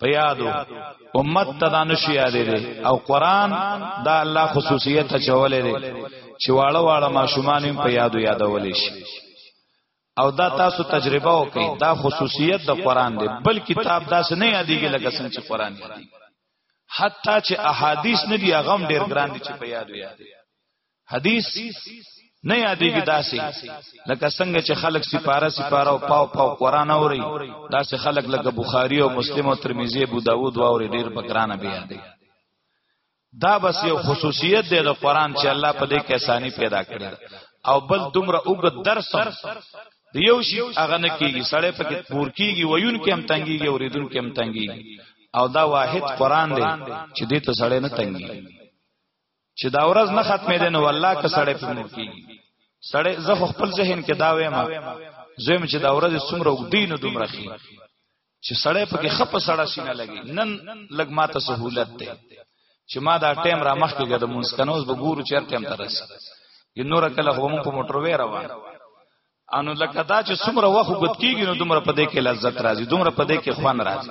[SPEAKER 1] په یادو امت ته دا نشي یادې دي او قران دا الله خصوصیت چولې دي چې واړه واړه ماشومان په یادو یادولې شي او دا تاسو تجربه وکړئ دا خصوصیت د قران دی بل کتاب داس نه یادېږي لکه څنګه چې قران یادېږي حتی چې احادیث نه دی هغه ډېر ګران دي چې په یادو یادې حدیث نه یادېږي داسې لکه څنګه چې خلک سپاره سپاره او پاو پاو قران اوري داسې خلک لکه بخاری او مسلم او ترمذی ابو داود واوري ډیر بګرانه بیا دی دا بس یو خصوصیت دی د قران چې الله په دې کې اسانی پیدا کړی او بل دومره وګ درس د یو شی هغه نه کیږي سړی پکې پور کیږي ویون کې هم تنګيږي اوریدون کې هم تنګيږي او دا واحد قران دی چې دې ته سړی نه تنګيږي چې دا ورځ نه ختمې ده نو والله که سړی په مور کیږي سړی زه خپل ذهن کې دا وایم زم چې دا ورځ څومره وګدی نو دومره خي چې سړی په کې خپ سړی سینه لګي نن لګ ماته سہولت ده چې ما دا ټیم را مخ کې ګد مونږ کنوز به ګورو چیر ټیم ترس یو نور کله هم په موټر وې روان انو لکه دا چې څومره وخت وګد کیږي نو دومره په دې کې لذت راځي دومره په دې کې خوان راځي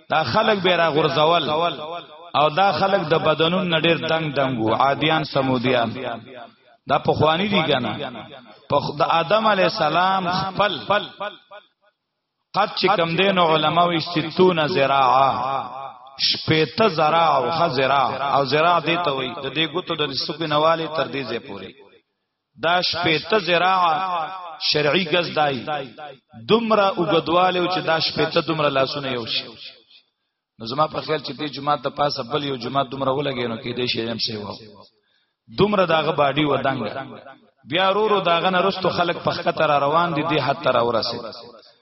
[SPEAKER 1] دا خلق به را غرزول او دا خلق د بدنون نډیر دنګ دنګو عادیان سمودیان دا پخوانی دي کنه په د آدم علی السلام خپل قد چې کم دین علماء وی 60 زراعه شپېته زرا او خزرا او زرا دې ته وي د دې ګوتو د سپینواله تر دې ځې پوري دا شپېته زراع شرعي غز دای دومره وګدواله چې دا شپېته دومره لاسونه یو شي نو زما په خیال چې دې جمعه د پاسه بل یو جمعه دومره ولګې نو کې دې شي هم سیوا دومره داغه باډي ودانګ بیا رورو داغه نرستو خلک پخته را روان دي دې حتی را ورسه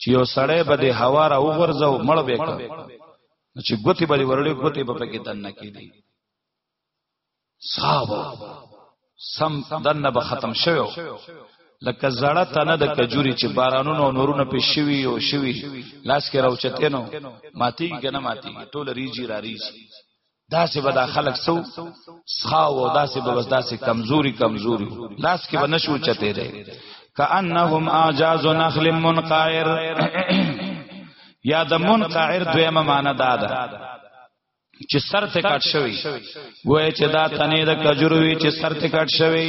[SPEAKER 1] چې یو سړی به د هوا را وغورځو مړ به کړ چې ګوتی به ورړې ګوتی به پکې دنه کې دی صاحب سم دنه به ختم شوو لکه زړه تنه د کجوري چې بارانونو نورونه په شوي او شوي لاس کې راوچته نو ماتي کنه ماتي ټول ریجی را ریجی داسې به دا خلک سو سخاو او داسې به بس داسې کمزوري کمزوري لاس کې به نشو چته دی کأنهم اعجاز نخل منقعر یا د منقعر دویمه معنی دا ده چې سر ته کټ شوی وای چې دا تنه د کجوروي چې سر ته کټ شوی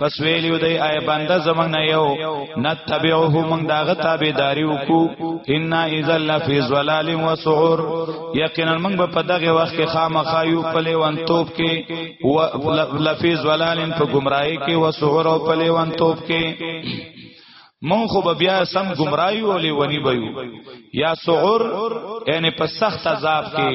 [SPEAKER 1] پس ویلیو دی آی بنده زمنګ نه یو نتبعه موږ داغه تابعداري وکړو ان اذا لفی ظلال و سعور یقینا موږ به په دغه وخت کې خامخایو په لیوان توپ کې و لفی ظلال په گمراهی کې و سعور او په لیوان توپ کې مون خو به بیا سم گمراهی ولې ونی بيو یا سعور یعنی په سخت عذاب کې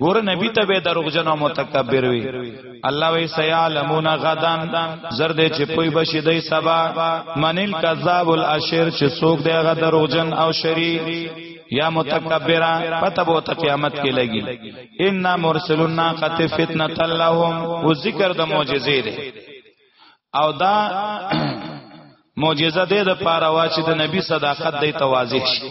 [SPEAKER 1] ګور نبی ته به دروغجن او متکبر وي الله وی سیالمون غدان زر دې چې پوی بشي دای سبا منل کذاب الاشر چې څوک دی غ دروغجن او شری یا متکبرا پتہ بو ته قیامت کې لګي ان مرسلنا قت فتنه اللهم او ذکر د معجزې ده او دا معجزه ده د پاره وا چې د نبی صداقت دی توازیح شي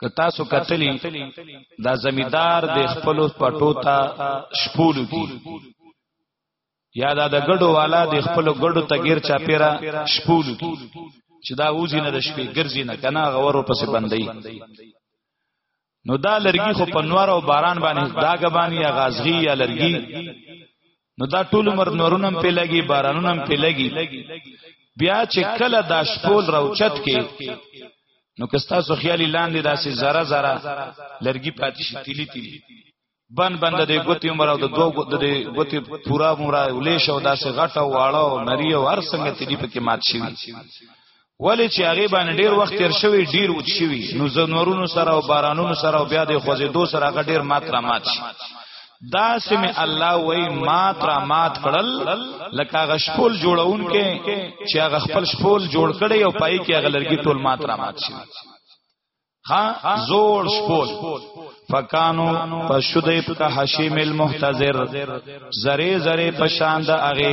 [SPEAKER 1] که تاسو کتلی دا زمیدار د خپل پټو ته شپولو کی یا دا د ګډو والا د خپل ګډو ته غیر چا پیرا شپولو کی چې دا وځي نه د شپې ګرځي نه کنه غورو پسې بندي نو دا لرګي خو پنوار او باران باندې داګه باندې یا غازغي یا لرګي نو دا ټول عمر نورونم په لګي بارانونم په لګي بیا چې کله دا شپول راوچت کې نو کستا سو خیالي لاندې داسې زره زره لرګي پاتې شي تیلی تیلی بن بند د ګوتی عمر او د دوه ګوت د ګوتی پورا عمر ولې شو داسې غټه واړه او نری او هر څنګه تیلی پکې مات شي ولی چې هغه باندې ډیر وخت تیر شوی ډیر اوچ شوی نو زنورونو سره او بارانونو سره او بیا د خوځې دو سره هغه ډیر ماترا مات شي دا سم الله وای مات را مات کړل لکه هغه شپول جوړون کې چې هغه خپل شپول جوړ کړي او پای کې هغه لرګي ټول مات را مات شي ها زور شپول فکانو پشدیت کا حشیم المحتضر زری زری پشاند اغه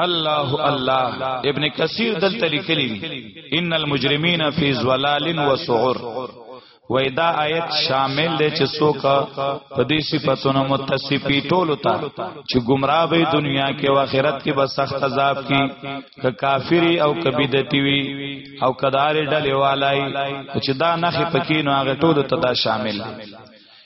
[SPEAKER 1] الله الله ابن کثیر دلته لیکلی ان المجرمین فی ظلال و سعر و دا آیت شامل دی چې څوک په دې صفاتونو متصفی ټول تا چې گمراه به دنیا کې او آخرت کې به سخت عذاب کی ک کافری او کبیدتی وی او کدار ډلې والای چې دا نخې پکې نو هغه ټول ته دا شامل دی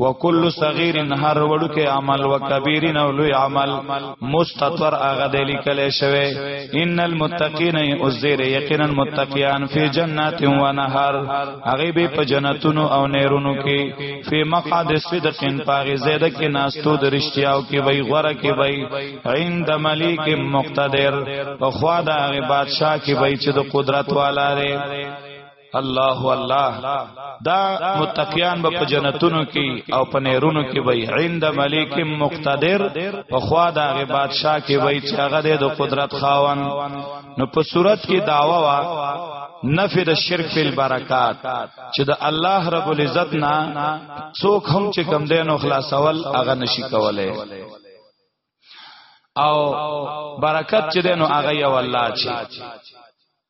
[SPEAKER 1] وکل صغیر هر وړو کې عمل وکبیر نو لوی عمل مستطر هغه د لیکل شوی ان المتقین ازیر یقینا متقیان فی جنات و نهر هغه به په جنتونو او نهرونو کې فی مقعد صدق پاغه زیاده کې ناستو د رښتیاو کې وای غره کې وای عند ملک مقتدر په خوا د هغه بادشاہ کې وای چې د قدرت والا دی الله الله دا متقیان به په جنتونو کې او په نهرونو کې وي عند ملک مقتدر په خوا د هغه بادشاه کې وي چې هغه د قدرت خاون نو په صورت کې داوا وا نفی د شرک فی البرکات چې د الله رب العزت نه څوک هم چې کم دینو خلاصول هغه نشي کوله او برکت چې دینو هغه یو الله چې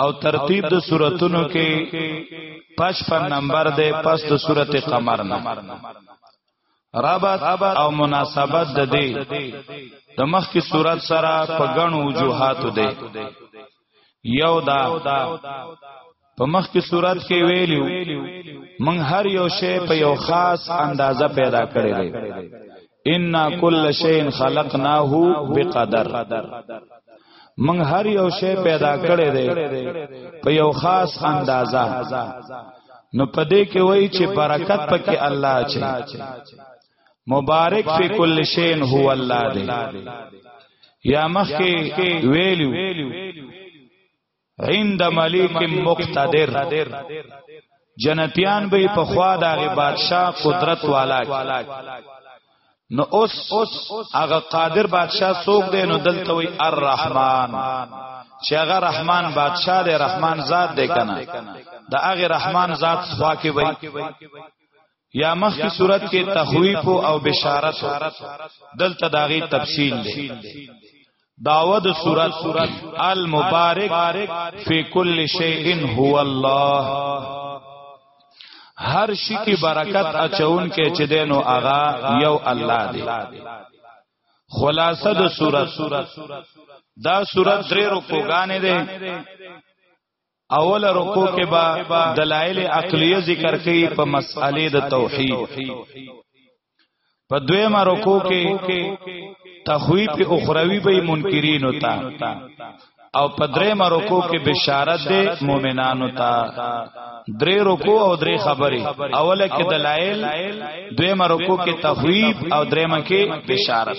[SPEAKER 1] او ترتیب د سوراتونو کې 55 نمبر دی پس د سورته قمر نه رابط او مناسبت د دې د مخ کی صورت سره په غنو وجوهات دی یو دا په مخ کی صورت کې ویلیو من هر یو شی په یو خاص اندازه پیدا کړی دی ان کل شیء خلقناه بقدر من هر یو شی پیدا کړی دی په یو خاص اندازا نو پدې کې وای چې برکت پکې الله چي مبارک فی کل شیء هو الله دی یا مخکې ویلو عند ملک مقتدر جنتیان به په خوا دغه بادشاه قدرت والا نو اوس هغه قادر بادشاه څوک دی نو دلته وی الرحمن چې هغه رحمان بادشاه دی رحمان ذات دی کنه دا هغه رحمان ذات خوا کې وی یا مخکی صورت کې تخویف او بشارت دلته داغي تفصیل دی داود صورت المبارک فی کل شیء هو الله هر شي کې برکت اچون کې چې دینو اغا یو الله دی خلاصه د صورت دا صورت درې رکوګانې ده اول رکو کې با دلایل عقلیه ذکر کوي په مسالې د توحید په دویمه رکو کې تخویف اخروی به منکرین ہوتا او په دریمه رکو کې بشارت ده مؤمنانو ته درې رکو او درې خبرې اوله کې دلایل دویمه رکو کې تخویف او دریمه کې بشارت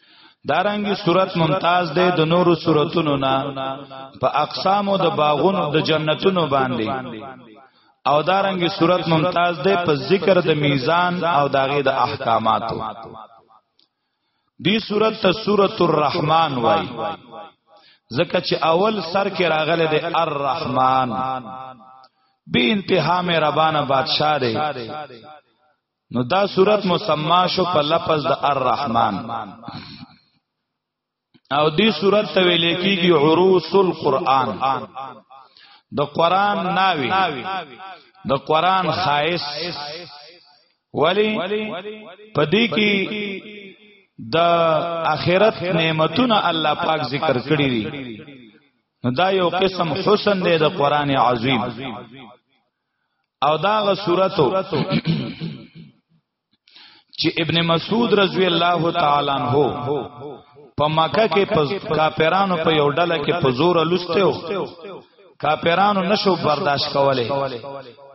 [SPEAKER 1] دارنګي صورت ممتاز ده د نورو صورتونو نه په اقسامو د باغونو د جنتونو باندې او دارنګي صورت ممتاز ده په ذکر د میزان او داغه د احکاماتو دی صورت ته سورۃ الرحمن وای ځکه چې اول سر کې راغله د الرحمن به انتها مې ربانه بادشاہ دی نو دا صورت مسما شو په لفظ د الرحمن او دی صورت ته ویل کیږي عروس القرآن د قرآن ناوی د قرآن خایس ولی پدې کې د اخرت نعمتونه الله پاک ذکر کړی دي دا یو قسم حسن دی د قرآن عظیم او داغه صورتو چې ابن مسعود رضی الله تعالی عنہ په مکه کې په کاپیرانو په یو ډله کې په زور لوستو کاپیرانو نشو برداشت کوله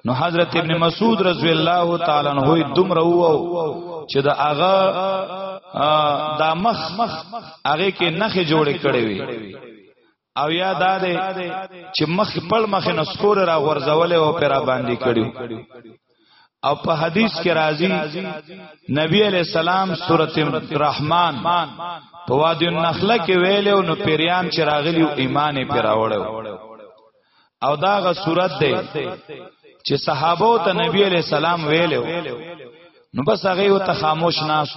[SPEAKER 1] نو حضرت ابن مسعود رضی الله تعالی عنہ دومره وو چې دا هغه دا مخ هغه کې نخې جوړې کړې وي او یا دا دی چې مخ پړ مخ نه سکور را غورځول او پر باندې کړیو او په حدیث کې راځي نبی علی السلام سورته الرحمن په وادی النخله کې ویل او نو پیریان چې راغلی او ایمان پر راوړو او داغه صورت دی چې صحابه ته نبی علی السلام ویلو نو بس هغه ته خاموش ناست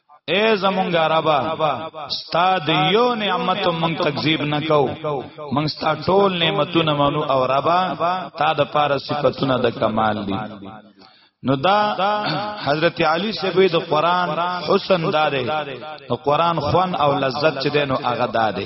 [SPEAKER 1] اے زمونږ عربا ستا د یو نعمت مونږ تکذیب نکاو مونږ ستا ټول نعمتونه منو او ربا تا د پاره صفاتونه د کمال دي نو دا حضرت علی سبی د قران حسن داره د قران خوان او لذت چې دینو هغه داره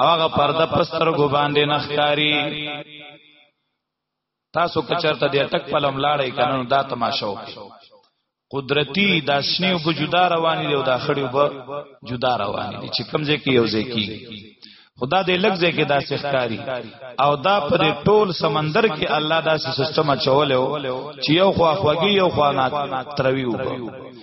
[SPEAKER 1] او هغه پرده پستر ګو باندې نخکاری تاسو کچرته د ټک پلم لاړې کنه دا تماشا وکړي قدرتی دا شنه وب جدا رواني دی او دا خړی وب جدا رواني دی چې کمزې کې یو ځای کی خدا دې لګځه کې دا سختاري او دا پر ټول سمندر کې الله دا سیستم چولیو چې یو خوا خوږي یو خوا نات تروي وب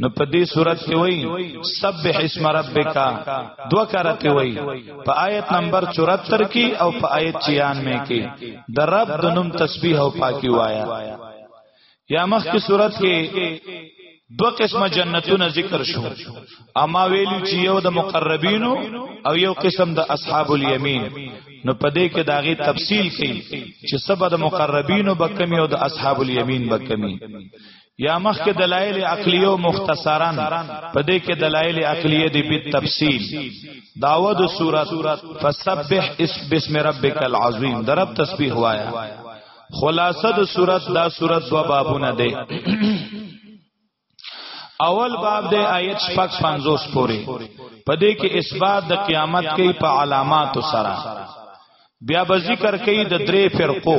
[SPEAKER 1] نو په دې صورت کې وای سبح اسم ربک دو کرته وای په آیت نمبر 74 کې او په آیت 96 کې د رب د نوم تسبیح او پاکي وایا یا مخ کی صورت کې دو قسمه جنتونه ذکر شو اما ویلو چې یو د مقربینو او یو قسم د اصحاب الیمین نو پدې کې داغي تفصیل کړي چې سبا د مقربینو بکمی او د اصحاب الیمین بکمی یا مخکې دلایل عقلیه او مختصرا په دې کې دلایل عقلیه دی په تفصیل داوود صورت فسبح بسم ربک العظیم درب تسبیح وایا خلاصه د صورت دا صورت دو بابونه دی اول باب د آیت شپږ 50 پورې په دې کې اثبات د قیامت کې په علامات سره بیا به ذکر کوي د درې فرقو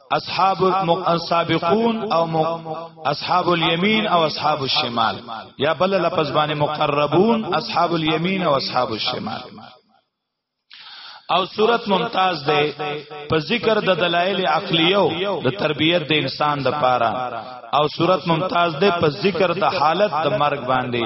[SPEAKER 1] اصحاب السابقون او اصحاب اليمين او اصحاب الشمال یا بل لفظ باندې مقربون اصحاب اليمين او اصحاب الشمال او صورت ممتاز ده په ذکر د دلایل عقلیو د تربیت د انسان د پاره او صورت ممتاز ده په ذکر د حالت د مرګ باندې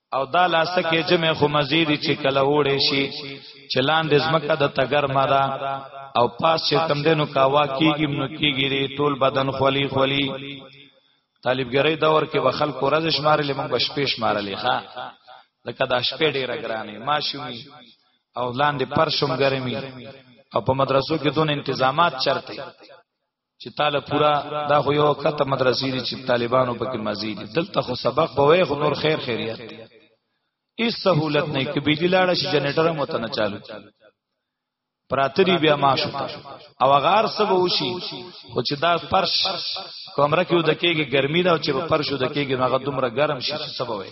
[SPEAKER 1] او دا لاسکه جمع خو مزیدی چې کله وړې شي چې لاندې زمکه د تګر مدا او پاس چې کم دینو کا واکیږي نو کیږي ټول بدن خلی خلی طالبګری دور کې وخل کو رز شمارلې موږ شپې شمارلې ها لکه دا شپې ډیره ګرانې ماشومی او لاندې پرشم ګرمي او په مدرسو کې دون انتظامات چرته چې تعالی پورا دا خو یو کته مدرسې دي چې طالبانو پکې مزید دلته خو سبق به وای خو نور خیر خیریت هیڅ سہولت نه کې بجلی لاړه شي جنریټر هم وته نه چالو پراتری بیا ما شو او غار سب وشي خو چې دا پرش کمره کې ودکېږي ګرمي دا چې پرش ودکېږي هغه دومره ګرم شي چې سبا وي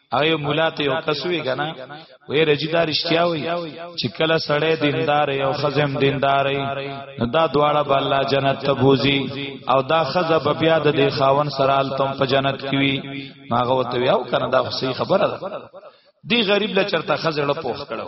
[SPEAKER 1] ایو مولا ته یو کسوي کنه وې رجیدار اشتیا وي چې کله سړی دیندار یو خزم دیندار نو دا دواړه به الله جنت ته بوزي او دا خزه به بیا د دې خاون سرال تم په جنت کې وي ماغه وته یو کنه دا صحیح خبره ده دی غریب له چرته خزړه پوښ کړو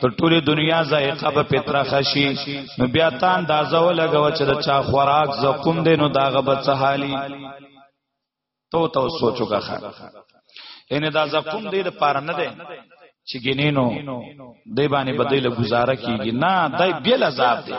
[SPEAKER 1] تر ټوله دنیا ذایقه په پترا خشي نو بیا تان دا زو لګو چې د چا خوراک زقوم دې نو داغه بچ حالي تو تو سوچو کا خان ان دا زقوم دې د پار نه ده چې ګینینو دې باندې بدله گزاره کیږي نه دای بیل عذاب دی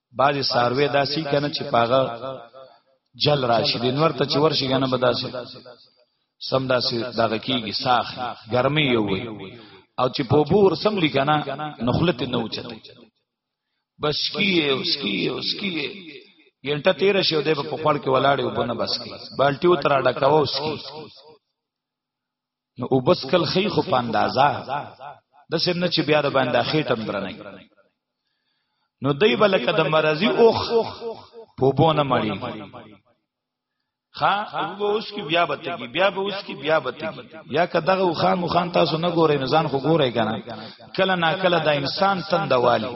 [SPEAKER 1] بعضی ساروی داسي کنه چې پاغه جل راشي د نور ته چې ورشي کنه بداسي سم داسي دغه کیږي ساخ ګرمي یو وي او چې په بور سم لیکنه نخلت نه اوچته بس کی اوس کی اوس کی ګنټه 13 شو دی په خپل کې ولاړې وبنه بس کی بالټي وتر اډه کاو اوس کی نو وبسکل خې خو په اندازا د سم نه چې بیا د باندې خېټم درنه نو دی بلکې د مرضی اوخ په بونه مړی خا او اوس کی بیا بتګي بیا به اوس کی بیا بتګي یا کداغه خان مو خان تاسو نه ګورئ نه ځان خو ګورئ کنه کله نا کله دا انسان تندوالي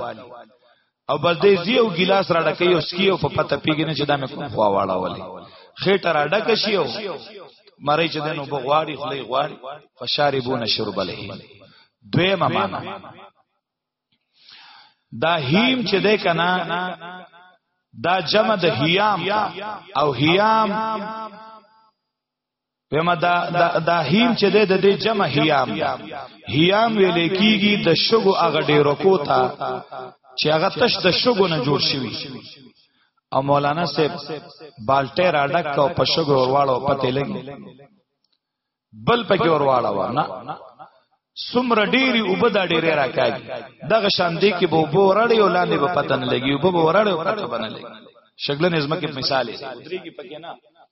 [SPEAKER 1] او بس دې زی او ګلاس را ډکې او سکی او په پته پیګ نه چې دا مې کوم خوا واړه ولې خېټه را ډکه شي او مری چې دنو بغواړي خلې غواړي فشاربون شرب له دوی ممانا دا هیم چې ده کنا دا جمع د هیام او هیام پهما دا دا هیم چې د دې جمع هیام هیام ویل کیږي د شګو هغه ډیرو کوتا چې هغه تش د شګو نه جوړ شوی او مولانا صاحب بالټه را ډک او په شګو ورواړو پته لګي بل پکې ورواړو نه سمر ډیری وبدا ډیره راکاږي دغه شان دی کې به وبو ورړی او لاندې به پتن لګي وبو ورړی او پتن بنه لګي شګلن ازمکه مثال دی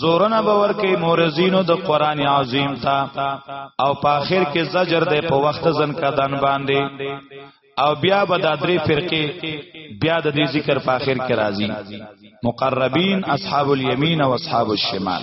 [SPEAKER 1] زورنا به ورکه مورزینو د قران عظیم تا او په اخر کې زجر ده په وخت زن کدن باندې او بیا به د درې فرقې بیا د دې ذکر په اخر کې راځي مقربین اصحاب الیمین او اصحاب الشمال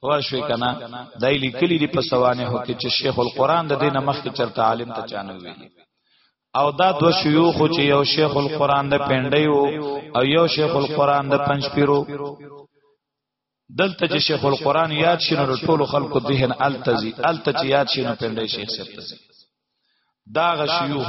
[SPEAKER 1] پوه شوې کنه دای لیکلی دی په سوانه هو کې چې شیخ القرآن د دینه مخ کې چرته عالم ته چانه ویلی او دا دو شیوخ چې یو شیخ القرآن د پندای او یو شیخ القرآن د پنځ پیرو دلته چې شیخ القرآن یاد شینو د ټولو خلکو ذهن التزی الته چې یاد شینو پندای شیخ سپتزی دا غ شیوخ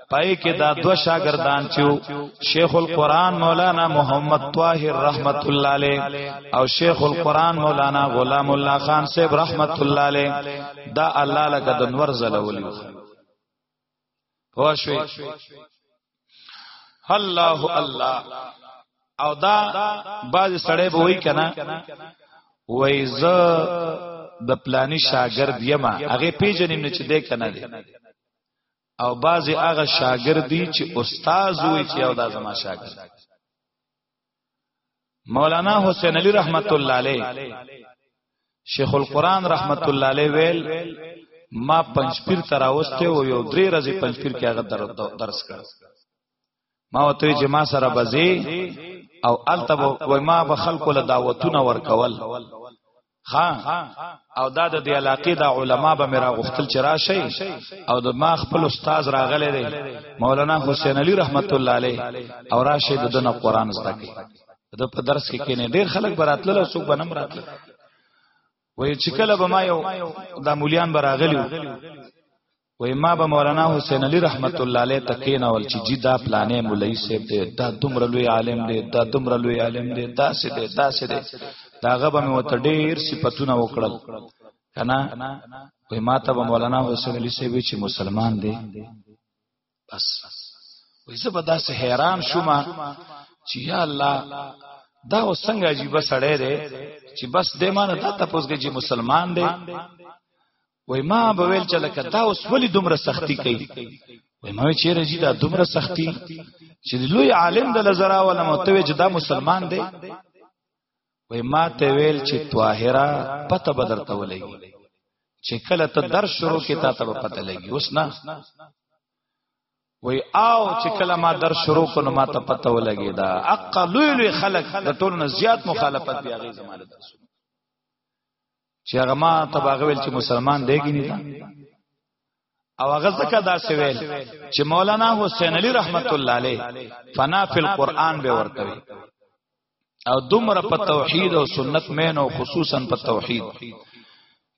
[SPEAKER 1] پای کې دا دو شاګردان چې شیخ القرآن مولانا محمد طاهر رحمت الله علیه او شیخ القرآن مولانا غلام الله خان صاحب رحمت الله علیه دا الله لکه د نور زلولی هو شوي الله الله او دا باز سړی به وای کنه وای ز د پلانی شاګرد یما هغه پیژنیم نه چې دې کنه دی او بعضی هغه شاګرد دي چې استاد وي چې او دا زما شاګرد مولانا حسین علی رحمت الله علیه شیخ القران رحمت الله علیه ویل ما پنځپیر تراوسته او یو درې ورځې پنځپیر کې هغه درس کړ ما وته چې ما سره بزي او الته و ما به خلکو له دعوتونه ورکول ها او دا د دی علاقې د علما به میرا غختل چې راشي او د ما خپل استاد راغلی دی مولانا حسین علی رحمت الله علیه او راشي د دنه قران زده کوي د په درس کې کینه ډیر خلک براتل او څوک بنم راتل وای چې کله به ما یو د مولیان براغلیو وای ما به مولانا حسین علی رحمت الله علیه تکین اول چې جی دا پلانې مولای صاحب دې دا دومره لوی عالم دې دا دومره لوی عالم دې دا سه دې دا سه دې دا غبه مې وته ډیر صفاتونه وکړل کنه وای ما ته به مولانا حسین علی صاحب چې مسلمان دې بس وای زه به داسې حیران شوم چې یا الله دا وسنګ عجیب سړی دی چې بس دې مان ته تاسو کې مسلمان دی وای ما به ویل چې لکه دا اوس ولې دومره سختی کوي وای ما چې رجی دا دومره سختی چې لوی عالم د لزرا ولا متوي چې دا مسلمان دی وای ما ته ویل چې طاهره پته بدر ته ولګي چې کله ته در شروع کې تا ته پته لګي اوس نه وای او چې کله ما در شروع کړم ما ته پته ولګي دا اقلوی لوی خلق د ټولو زیات مخالفت بیا غي زمانه درسو چې هغه ما ته باغ ویل چې مسلمان دی کې نه دا او هغه زکه دا سویل چې مولانا حسین علی رحمت الله علیه فنا فی القرآن به ورته او دومره په توحید او سنت مین او خصوصا په توحید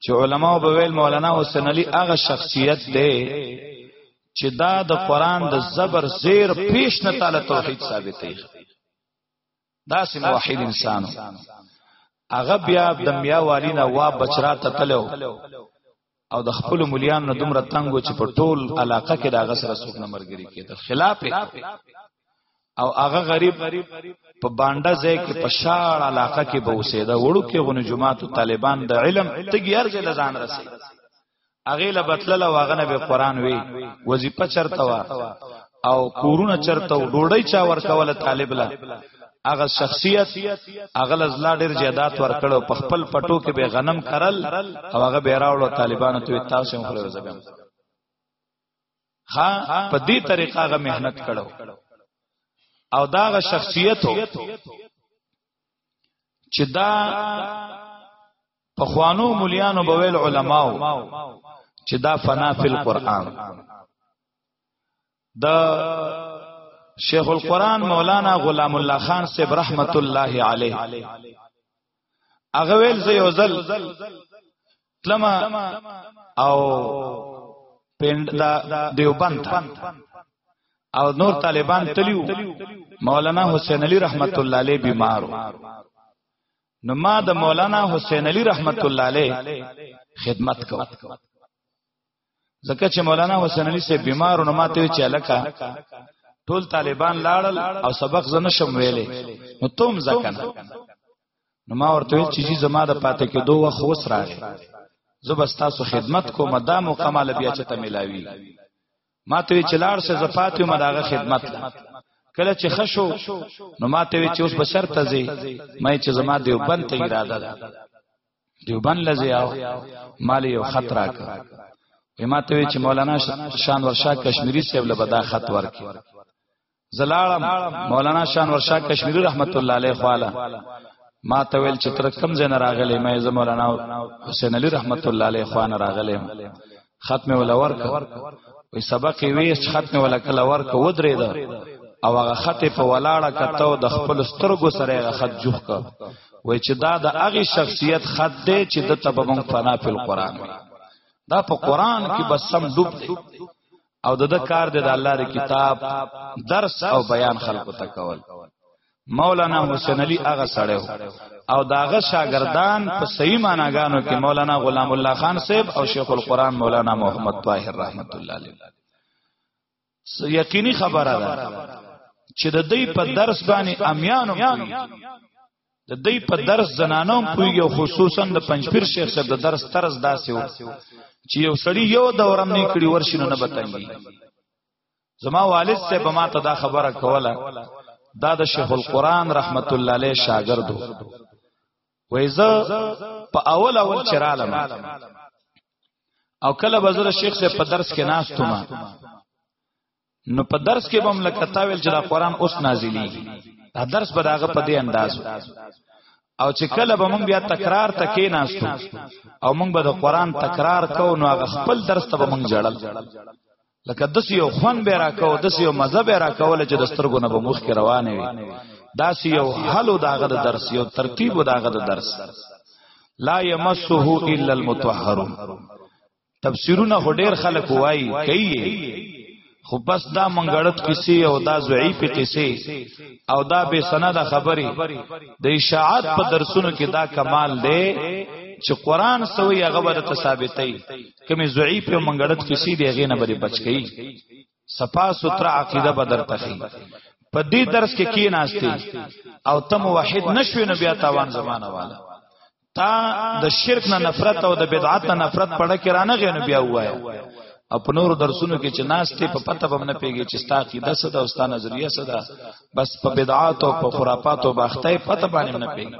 [SPEAKER 1] چې علما به ویل مولانا حسین علی هغه شخصیت دی چې دا د قران د زبر زیر پیش نه تعالی توحید ثابتې دا سم واحد انسان هغه بیا د میا والینا وا بچرا ته تلو او د خپل مليان نه دومره تنګو چې په ټول علاقه کې دا غسر سوق نه مرګري کېده خلاف او هغه غریب په بانډه ځای کې په شاړ علاقه کې به اوسېده وړو کې غونې جماعت طالبان د علم تګیار ځای لزان رسي هغه له بتلله واغه نه به قران وی وظیفه چرته وا او کورونه چرته ډوډۍ چا ورکوله طالب لا هغه شخصیت هغه لزلا ډیر جیدات ورکړو په خپل پټو کې به غنم کرل او هغه به راوړو طالبانو ته تاسو هم خلک زګم ها په دې طریقه هغه مهنت کړو او داغه شخصیت چې دا پخوانو مليانو بویل علماو چې دا فنا فی القرآن د شیخ القرآن مولانا غلام الله خان صاحب رحمت الله علیه هغه ویل زه یو ځل تلما او پند دا دیوبند او نور طالبان تلیو مولانا حسین علی رحمت الله علیه بیمارو نو ما د مولانا حسین علی رحمت الله علیه خدمت کو ځکه چې مولانا حسین علی سه بیمار نو ما ته چې الکا ټول طالبان لاړل او سبق زنه شم ویلې نو تم ځکه نو ما ورته ویل چې زما د پاتې کې دوه خوس راغی زبستاسو خدمت کوم دا مکمل بیا چې ته ملاوي ما ته چې لار سه زپاتې ما داغه خدمت لا کله چې خشو نو ما ته چې اوس په شرط ځي مې چې زما دیو بند ته اراده ده دیو بند لځي او مال یو خطر راک ما ته چې مولانا شانور شاه کشمیری صاحب له بدا خط ورکړي زلالم مولانا شانور شاه کشمیری رحمت الله علیه خواله ما ته ویل چې تر کم زین راغلی مې زم مولانا حسین علی رحمت الله علیه خوانه راغلی ختم ولا ورک وی سبق وی ختم ولا کله ورک ودرې ده او هغه خط په ولاړه کته د خپل سترګو سره هغه خط جوخ کا وای چې دا د هغه شخصیت خط دی چې د تبمون فنا فی القران دا په قران کې بس سم ډوب دی او د د کار د الله د کتاب درس او بیان خلکو ته کول مولانا حسین علی هغه سړی او داغه شاګردان په صحیح معناګانو کې مولانا غلام الله خان صاحب او شیخ القرآن مولانا محمد طاهر رحمت الله علیه یقیني خبره ده چې د دې په درس باندې امیانو د دې په درس زنانو پویږي خصوصا د پنځپیر شیخ صاحب د درس طرز داسې و چې یو سړی یو دورم نه کړی ورشنو نه بتنګي زما والد سے به ما ته دا خبره کوله دا د شیخ القرآن رحمت الله علیه شاګردو وایزه په اول اول چرالم او کله بزر شیخ سے په درس کې ناس توما نو په درس کې بم لکه تا ویل چې دا قران اوس نازلی دا درس به داغه په دې انداز او چې کله به مونږ بیا تکرار تکې ناستو او مونږ به د قران تکرار کوو نو هغه خپل درس ته به مونږ جړل لکه د سیو خون به را کوو د سیو مزه به را کوله چې د سترګو نه به مخ کې روانه وي دا سیو حلو داغه د درس یو ترتیب داغه د درس لا یمسه الا المتطهرون تفسیرونه خو ډیر خلک وای کوي خو بس دا منګړت کسی او دا ضعیف کسی او دا به سند خبري د اشاعت په درسونو کې دا کمال دی چې قران سوی هغه ورته ثابتې کمی ضعیف او منګړت کسی دی هغه نه بری بچ کی صفا سترا عقیده بدر تخی په دې درس کې کی ناشته او تم واحد نشوي نو بیا تاوان زمانہ والا تا د شرک نه نفرت او د بدعت نه نفرت پړه کې رانه غنو بیا وایا او په نورو درسونو کې چې ناشته په پته بم نه پیږي چې ستا کی د صد او ستا نظریه صدا بس په بدعات او په خرافات او باختې پته باندې نه پیږي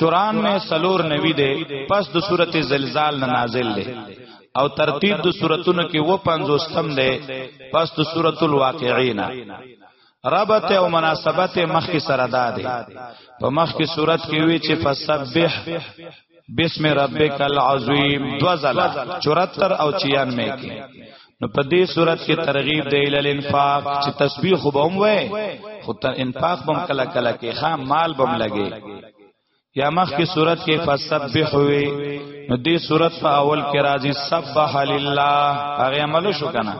[SPEAKER 1] 94 سلور نوی دی پس د سورته زلزال نه نازل دی او ترتیب د سوراتونو کې و 50 تم دی پس د سورۃ الواقعین ربط او مناسبت مخ کی سره ده په مخ کی صورت کې وی چې فسبح بسم ربک العظیم دو زلا 74 او 96 کې نو په دې صورت کې ترغیب دی ال انفاق چې تسبیح خو به هم وای خو تر انفاق بم کلا کلا کې خام مال بم لګي یا مخ کی صورت کې فسبح وی نو دې صورت په اول کې راځي سبح لله هغه عمل شو کنه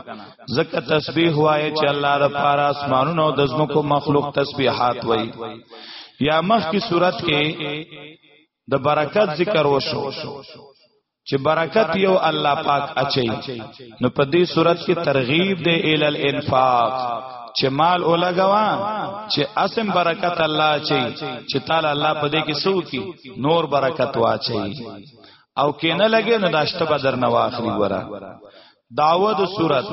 [SPEAKER 1] زکه تسبیح وای چې الله د پاره اسمانونو او د زمکو مخلوق تسبیحات وای یا مخ کی صورت کې د برکت ذکر وشو چې برکت یو الله پاک اچي نو په دې صورت کې ترغیب دی ال الانفاق چې مال اولګوا چې اسم برکت الله اچي چې تعالی الله په دې کې سو کی نور برکت واچي او کینه لګې نو داشته بدر نه واخلي ورا داوود صورت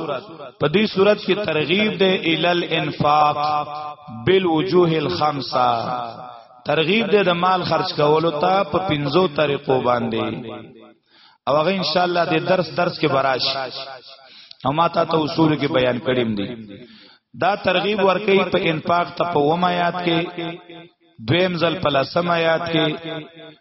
[SPEAKER 1] په دې صورت کې ترغیب ده ال الانفاق بالوجوه الخمسه ترغیب ده د مال خرج کولو ته په پنځو طریقو باندې او هغه ان شاء الله د درس درس کې براش او ما ته اصول کې بیان کړیم دي دا ترغیب ورکې په انفاق ته په ومایات کې دویم ځل په لسم آیات کې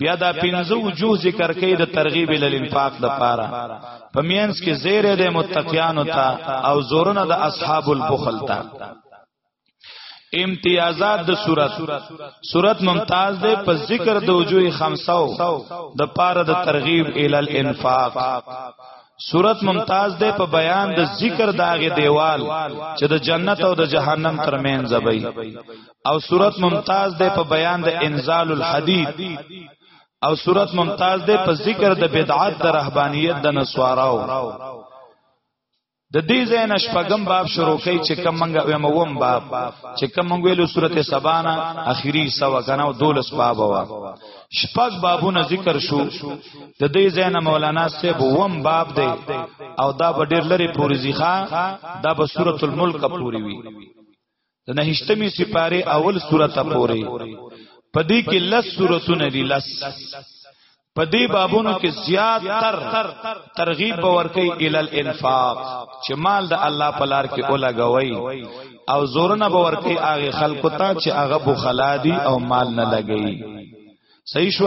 [SPEAKER 1] بیا دا پنځه وجوه ذکر کوي د ترغیب ال انفاق لپاره په مینس کې زیره د متقیانو ته او زورونه د اصحاب البخل ته امتیازات د صورت صورت ممتاز ده په ذکر د وجوه خمسو د پاره د ترغیب ال الانفاق صورت ممتاز ده په بیان د ذکر داغه دیوال چې د جنت او د جهنم ترمن زبې او صورت ممتاز ده په بیان د انزال الحدید او صورت ممتاز ده په ذکر د بدعات د رهبانیت د نسواراو د دې زین شپږم باب شروع کوي چې کم منګه وموم باب چې کم منګه ویلو سورته سبانا اخیری سوا کنه او دولس باب وا شپږ بابونه ذکر شو د دې زین مولانا صاحب وم باب دی او دا به ډیر لري پوری ځخه دا به سورته الملک پوری وی د نهشتمی سپاره اول سورته پورې پدې کې لس سورتونه دي لس په دې بابونو کې زیات تر ترغیب ورکړي ال الانفاق چې مال د الله په لار کې ولګوي او زورنه به ورکړي هغه خلکو ته چې هغه بخلا دي او مال نه لګي صحیح شو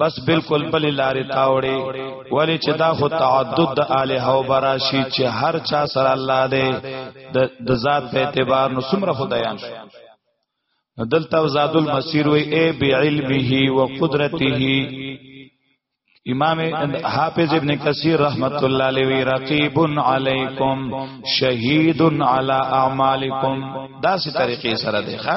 [SPEAKER 1] بس بالکل بل لارې تاوړې ولی چې دا خو تعدد د الہ او براشي چې هر چا سره الله دې د ذات په اعتبار نو سمره خدایان شو دلته زاد المسیر وی اے بعلمه و قدرته امام حافظ ابن کثیر رحمت الله علیه وی رقیب علیکم شهید علی اعمالکم دا سی طریقې سره دی ښا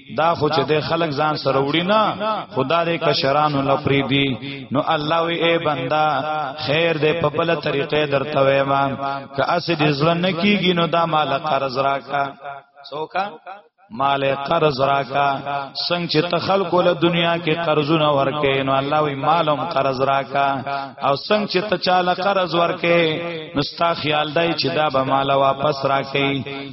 [SPEAKER 1] دا خو چې د خلک ځان سره وړي نه خدا دې کشرانو لپری دی نو الله وی اے بندا خیر دې په بل طریقې درته وایم که اس دې ځل نه کیږي نو دا مال قرض راکا څوکا مال قرض راکا څنګه چې تخلق له دنیا کې قرضونه ورکې نو الله وی مالم قرض راکا او څنګه چې ته چاله قرض ورکې نو ستا خیال دی چې دا به مال واپس راکې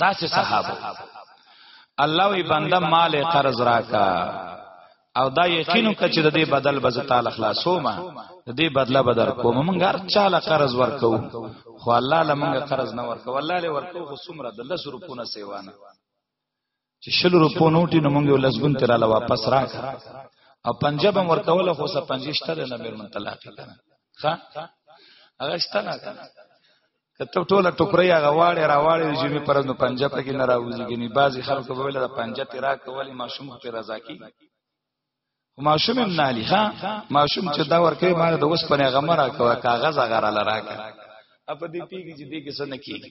[SPEAKER 1] دا سه صحابه الله وی بنده مال قرض راکا او دا یقینو کچ د دې بدل بز تعالی خلاصو ما د دې بدله بدر کوم مونږ هر چاله قرض ورکو خو الله لمونږ قرض نه ورکو الله له ورکو خو سمره د 10 روپونه سیوانه چې شل روپو نوټي نو مونږ یو لسګون تر له واپس راک او پنجاب هم ورکول خو سه پنځشت ته نه مېرمن طلاق کړه ها هغه شته نه کته ټوله ټوکرې هغه واړې را واړې د جمعې پرځ نو پنجاب کې نه راوځي ګني بعضي خلکو به ویل دا پنجاب ته راک کولی ماشوم په رضا کې ماشوم هم نه لې ها ماشوم چې دا ورکه ما د اوس پنه غمره کوه کاغذ غره لراکه اپ دې پیږي چې دې کې څه نه کیږي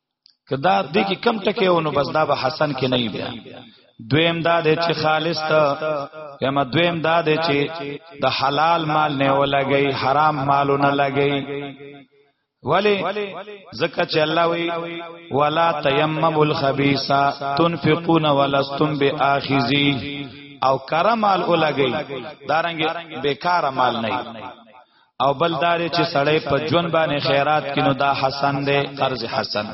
[SPEAKER 1] کدا دې کې کم ټکه و نو بس دا به حسن کې نه بیا دویم دا دی چې خالص ته یما دویم دا دی چې د حلال مال نه ولګي حرام مالونه لګي ولی زکه چې الله وی ولا تیمم الخبيثا تنفقون ولستم باخذی او کرمال اولګی دارنګ بیکار مال نه او بل دار چې سړی په ژوند باندې خیرات کینو دا حسن دی قرض حسن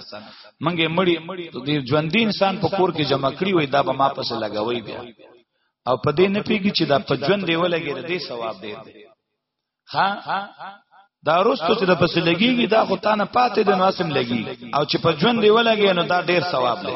[SPEAKER 1] منګه مړی د ژوندۍ انسان په کور کې جمع کړی وي دا به ما پس لګوي بیا او په دې نه پیږي چې دا په ژوند دی ولګي د دې ثواب دی ها دا رستو چې د پس لګيږي دا خو تانه پاتې د ناسم لګي او چې په ژوند دی ولګي نو دا ډیر ثواب دی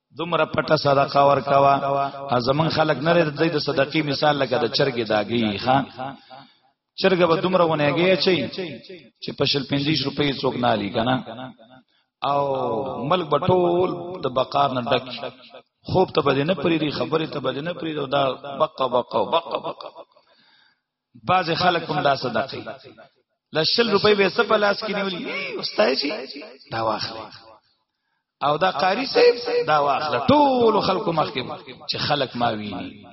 [SPEAKER 1] دومره پټه صدقه ورکوا ازمن خلق نه لري د صدقې مثال لکه د چرګې داګي ها چرګ به دومره ونهږي چي چې په شل 50 روپۍ څوک نه لې کنه او ملک بټول د بقار نه ډک خوب ته بده نه پریری خبره ته بده نه پریری دا بقا بقا بقا بقا باز خلک هم دا صدقې لشل روپۍ به سپ لاس کې نیولې استاد جی دا واخلې او دا قاری صاحب دا واخله ټول خلکو مخکې چې خلک ما ویني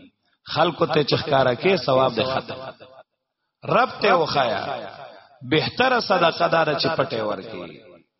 [SPEAKER 1] خلکو ته چخکارا کې ثواب ده ختم رب ته وخایا بهتره صدقه دار چې پټه ورکي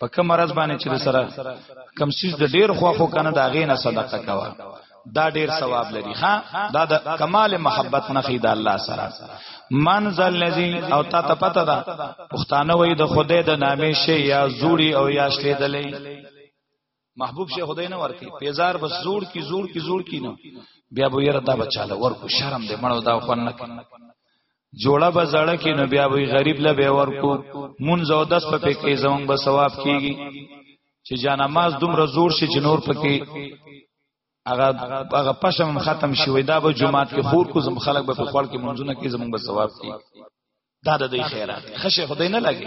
[SPEAKER 1] په کوم مرز باندې چې سره کم سیس د ډیر خوخو کنه دا غینه صدقه کوا دا ډیر ثواب لري ها دا د کمال محبت نه خید الله سره منزل الذی او تا ته پته ده پښتانه وای د خدای د نامې شی یا زوړي او یا شته دلې محبوب شه خدای نه ورکی پیزار بس زور کی زور کی زور کی نه بیا به یره دا بچاله ورکو شرم دې مړو دا خو نه جوړه به زړه کې نو بیا وی غریب له به ورکو مون زو دس په کې زمون به ثواب کیږي چې جانماز دومره زور شي چې نور پکې هغه هغه پښم ختم شوی دا به جمعات کې خور کو زم خلک به په خپل کې منځونه کې زمون به ثواب کیږي دا د دې خیرات خشه خدای نه لګي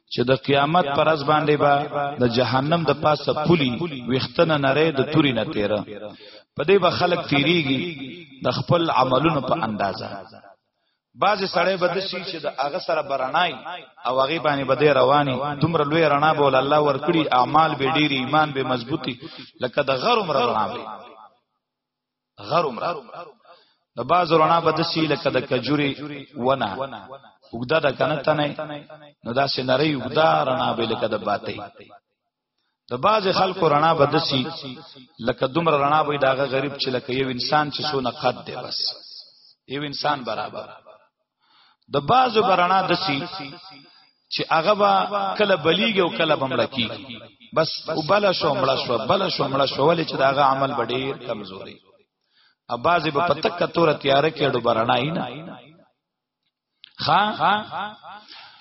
[SPEAKER 1] چې د قیامت پر از باندې با د جهنم د پاسه پولی وختنه نری د توري نه تیره په دې به خلک تیریږي د خپل عملونو په اندازا بعض سړی بد شي چې د هغه سره برنای او هغه باندې بده رواني دومره لوی رڼا بول الله ورکړي اعمال به ډیر ایمان به مضبوطي لکه د غرم رڼا به غر عمره د باز رڼا به د سی لکه د کجوري ونه وګدا د کنه تنه نو دا سينری وګدا رڼا به لکه د باتې د باز خلکو رڼا به د سی لکه دومره رڼا به دا غریب چې لکه یو انسان چې سونه قد دی بس یو انسان برابر د بازو برنا دسی چې هغه با کله بلیږي او کله بمړکی بس وبله شو مړ شو بل شو مړ شو ولې چې داغه عمل ډیر کمزوري اباځي په پتک تور تیار کې ډو برنا نه ها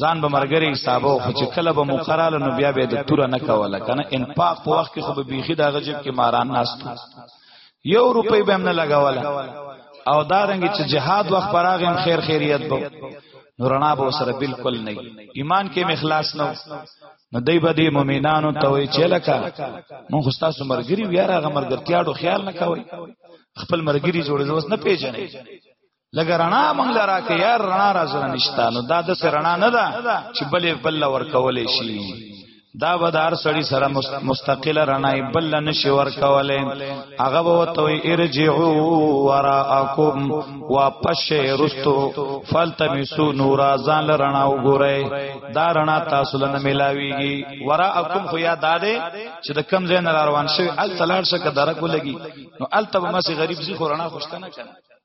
[SPEAKER 1] ځان به مرګري حسابو خو چې کله به مقراله نو بیا به د تور نه کوله کنه انفاق په وخت کې خو به بيخي دا غجب کې ماران ناست یو روپۍ به هم نه لګاوله او دا رنګ چې جهاد وخت براغم خیر خیریت بو نورنا به سره بالکل نه ایمان کې مخلاص نه نو دای به د مؤمنانو ته وی چې لکه مون خو تاسو مرګري ویاره غمرګرتیاړو خیال نه کوي خپل مرګري جوړې اوس نه پیژنې لګ رڼا مونږ لرا کې یار رڼا را زره نشتا نو دا د سر رڼا نه ده چې بلې بل ور کولې شي دا به دار سړی سره مستقل رڼای بل نشي ور کوله هغه به توي ارجعو وراءکم واپس رستو فلتمسو نور ازان رڼا وګورئ دا رڼا تاسو لنه ملاويږي وراءکم خو یاد ده چې د کم ځای نه روان شوی ال تلاړ شکه درکو لګي نو ال تب مسی غریب زی خو رڼا خوشته نه کړه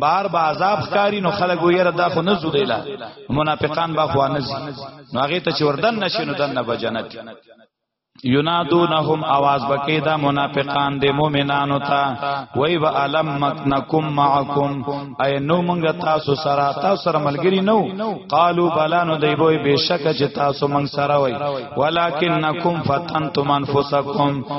[SPEAKER 1] بار با عذاب ښکاری نو خلک ویره دا خو نه زودیلا منافقان با خو نه زی نو هغه ته چې وردن نشینو دنه به جنت ینادونهم आवाज بکې دا منافقان دې مؤمنانو ته وای و علم مکنکم معکم اي نو مونږ تاسو سره تاسو سره ملګری نو قالو بلانو دی وای بشک چې تاسو مونږ سره وای ولکنکم فتنتم انفسکم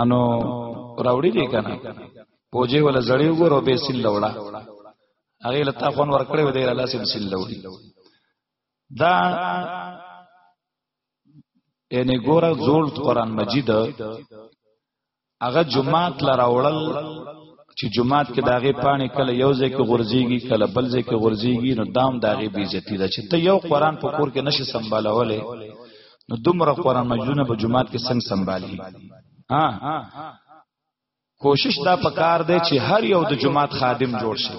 [SPEAKER 1] انو راوړي دي کنه پوجي ولا زړی وګورو به سیل لوړه هغه لتا فون ورکړې و دی الله سي سیل لوړي دا یعنی ګوره زول قرآن مجید هغه جمعات لراوړل چې جمعات کې داغه پانی کله یو ځای کې غورځيږي کله بل ځای کې غورځيږي نو دام داغه بیزتی ده چې ته یو قرآن په کور کې نشي سمبالولې نو دومره قران مجنونه په جمعات کې څنګه سنبالي ها کوشش دا پکار دی چې هر یو د جمعات خادم جوړ شي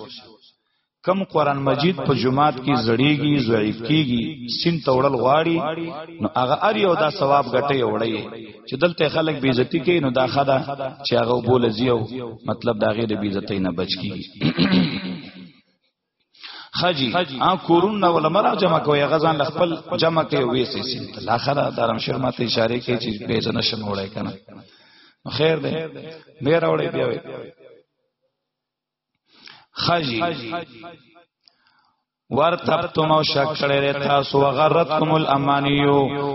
[SPEAKER 1] کم قران مجید په جمعات کې زړیږي ضعیف کیږي سین توړل غواړي نو هغه ار یو دا ثواب غټي وړي چې دلته خلک بی عزتی کوي نو دا خدا چې هغه بول زیو مطلب دا غیر بی عزتی نه بچ کیږي خجی ا کورون نه ولا مرا جمع کوي غزان خپل جمع کوي وې سي سي لا خره دارم شرما ته اشاره کوي چې به جن شم وړای کنه خیر دی مې راوړې بیا وې خجی ورتبتم او شک کړی تاسو غرتکم الامانیو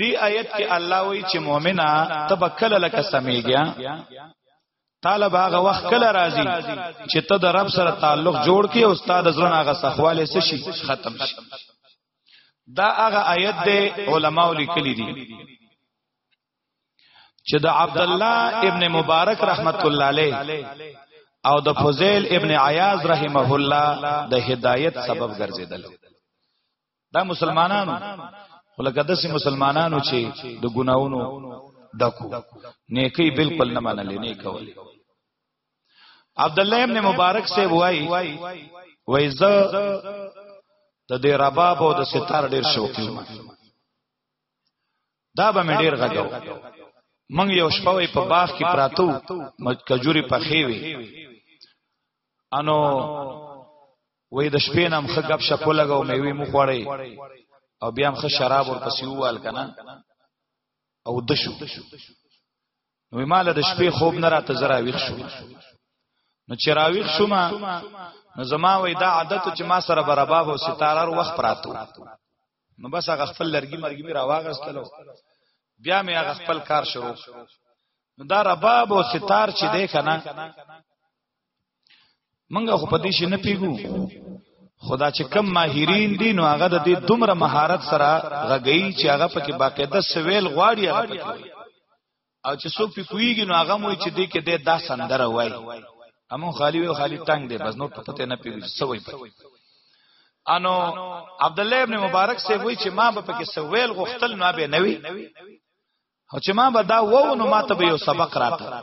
[SPEAKER 1] دی آیت کې الله وایي چې مؤمنه تبکل لک سمېږي طالب هغه وخت کله راځي چې ته د رب سره تعلق جوړ کې او استاد زړه هغه سخواله څه شي ختم شي دا هغه آیت دی علماو لیکلي دي چې د عبد الله ابن مبارک رحمت الله علیه او د فضیل ابن عیاض رحمه الله د هدایت سبب ګرځیدل دا مسلمانانو ولکه داسې مسلمانانو چې د ګناونو ډکو نیکی بالکل نه منلې نه کولې عبد الله ابن مبارک سے وای وای ز د دې رباب او د ستار ډیر شوقي ما دا به مې ډیر غږو من یو شپه وای په باغ کې پراتو مکجوري پخې وي انو وې د شپې نام خ غب شپ لګاو مې وی مو خوړې او بیا هم خ شراب ور پسې ووال کنه او د شو نو مال د شپې خوب نه راته زرا ویښ شو نو چې راویښ شوم نو زما وې دا عادت چې ما سره برابر او ستارار وخت پراتو نو بس هغه خپل لرګي مرګي می راواغستلو بیا مې هغه خپل کار شروع نو دا رباب او ستار چې دی کنه منګه خو پدې شي نه پیګو خدا چې کم ماهرین دي نو هغه د دې دومره مهارت سره غږی چې هغه پکې باقاعده سویل غواړي هغه پکې او چې څوک پې کویږي نو هغه موي چې دې کې دې دا سندره وای امو خالی وی خالی تنگ دی بس نو پته نه پیږي څه وای پکې انو عبد الله ابن مبارک سے وای چې ما به پکې سویل غختل نه به نوي او چې ما به دا وو نو ما ته به یو سبق راته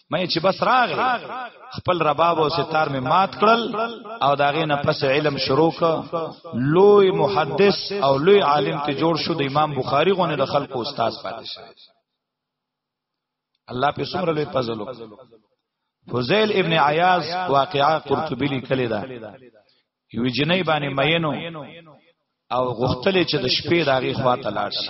[SPEAKER 1] مې چې بس راغله خپل رباب او ستار مې مات کړل او داغه نه پس علم شروع ک لوی محدث او لوی عالم ته جوړ شو د امام بخاری غونه د خلکو استاد پاتې شو الله په سمره لوی فضل فضیل ابن عیاض واقعا قرطبی لیکلی دا یو جنې باندې مینو او غختلې چې د شپې داغه خواته لاړ شي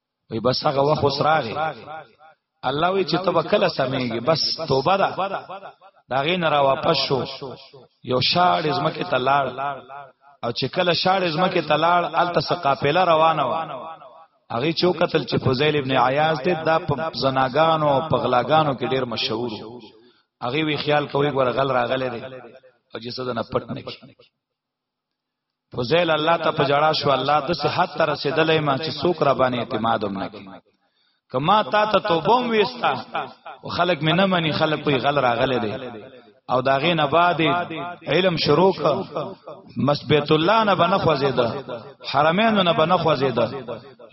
[SPEAKER 1] وی بس هغه وخت اوس راغی الله وی چې تب کله سمېږي بس توبه ده دا غي نه را واپس شو یو شاړ زمکه تلاړ او چې کله شاړ زمکه تلاړ الته سقافله روانه و هغه چوکتل چې فضیل ابن عیاض دې دا په زناګانو او پغلاګانو کې ډیر مشهور هغه وی خیال کوي ګور غل راغله دي او چې څه نه پټ نه کی فضیل الله ته پجړا شو الله د صحت تر رسیدلې ما چې څوک را باندې اعتماد هم نکي کما تا ته توبه وستا او خلک مې نه مني خلک په غل راغله دي او داغه نه بعد علم شروع ک مسبت الله نه بنه خوځیدا حرمین نه بنه خوځیدا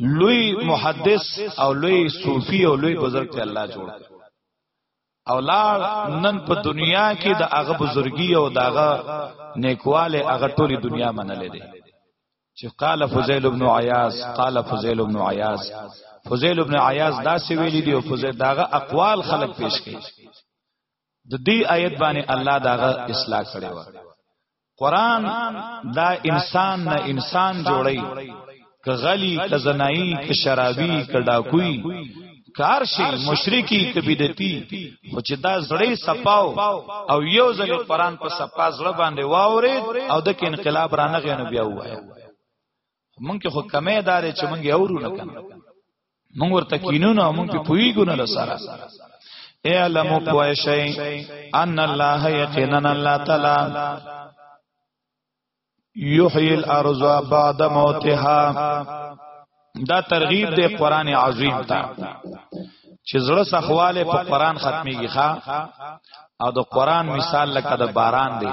[SPEAKER 1] لوی محدث او لوی صوفي او لوی بزرگ ته الله جوړ او لا نن په دنیا کې د هغه بزرګي او داغه نیکواله هغه ټولي دنیا منلې دي چې قال فضیل ابن عیاض قال فضیل ابن عیاض فضیل ابن عیاض دا سی ویلي دی او فضیل داغه اقوال خلق پیش کړي د دې آیت باندې الله داغه اصلاح کړي و قران دا انسان نه انسان جوړي که غلی که زنایی که شرابی که ډاکوی کار شي مشرکی کبیدتی خو چې دا زړې صفاو او یو ځل قران په صفا زړه باندې واورید او د انقلاب رانغې نو بیا وایا مونږ کې خو کمې دارې چې مونږ اورو نه کنه مونږ ورته کینونه مونږ په پویګو نه لسره اعلمو پوه شئ ان الله یقینا الله تعالی یحیی الارض بعد موتها دا ترغیب دی قران عظیم ته چې زړه سخواله په قران ختميږي ښا او د قران مثال لکه د باران دی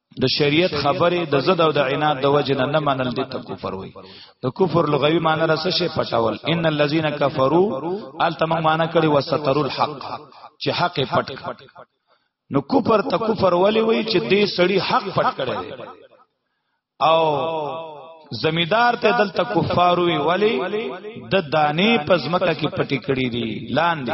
[SPEAKER 1] د شریعت خبره د زد او د عناد د وجه نه منل دي ته کفر وي د کفر لغوي معنی را څه شي پټول ان الذين كفروا التم معنی کړي وستروا الحق چې حق پټ نو کفر ته کفر ولي وي چې دې سړي حق پټ کړي او زمیدار ته دلته کفار وی ولی د دانه پزمکه کې پټی کړی دی لاندې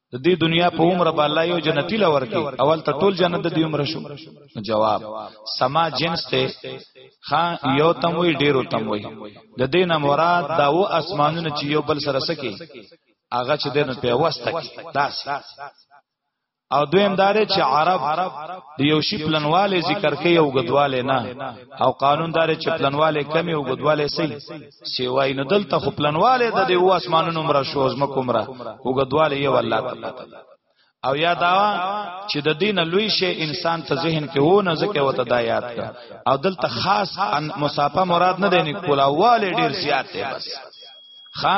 [SPEAKER 1] د دې دنیا په عمر به الله یو جنتی لور کې اول ته ټول جنت د دې عمر شو جواب سما جنس ته خا یو تم وی ډیرو تم وی د دې نه مراد دا و اسمانونه چې یو بل سره سکی هغه چې دنه په واسطه کې داس او دویم دار چې عرب د یو شی پلنواله ذکر کوي او غدواله نه او قانون دار چې پلنواله کمی او غدواله سي سیوای نو دلته خو پلنواله د دیو اسمانونو مرا شو زمکو مرا وګدواله یو الله تعالی او یا دا چې د دین لوی شی انسان ته ذهن کې و نه ځکه وته دا یاد کا او دلته خاص مسافه مراد نه دی نه کولاواله ډیر زیات دی بس خا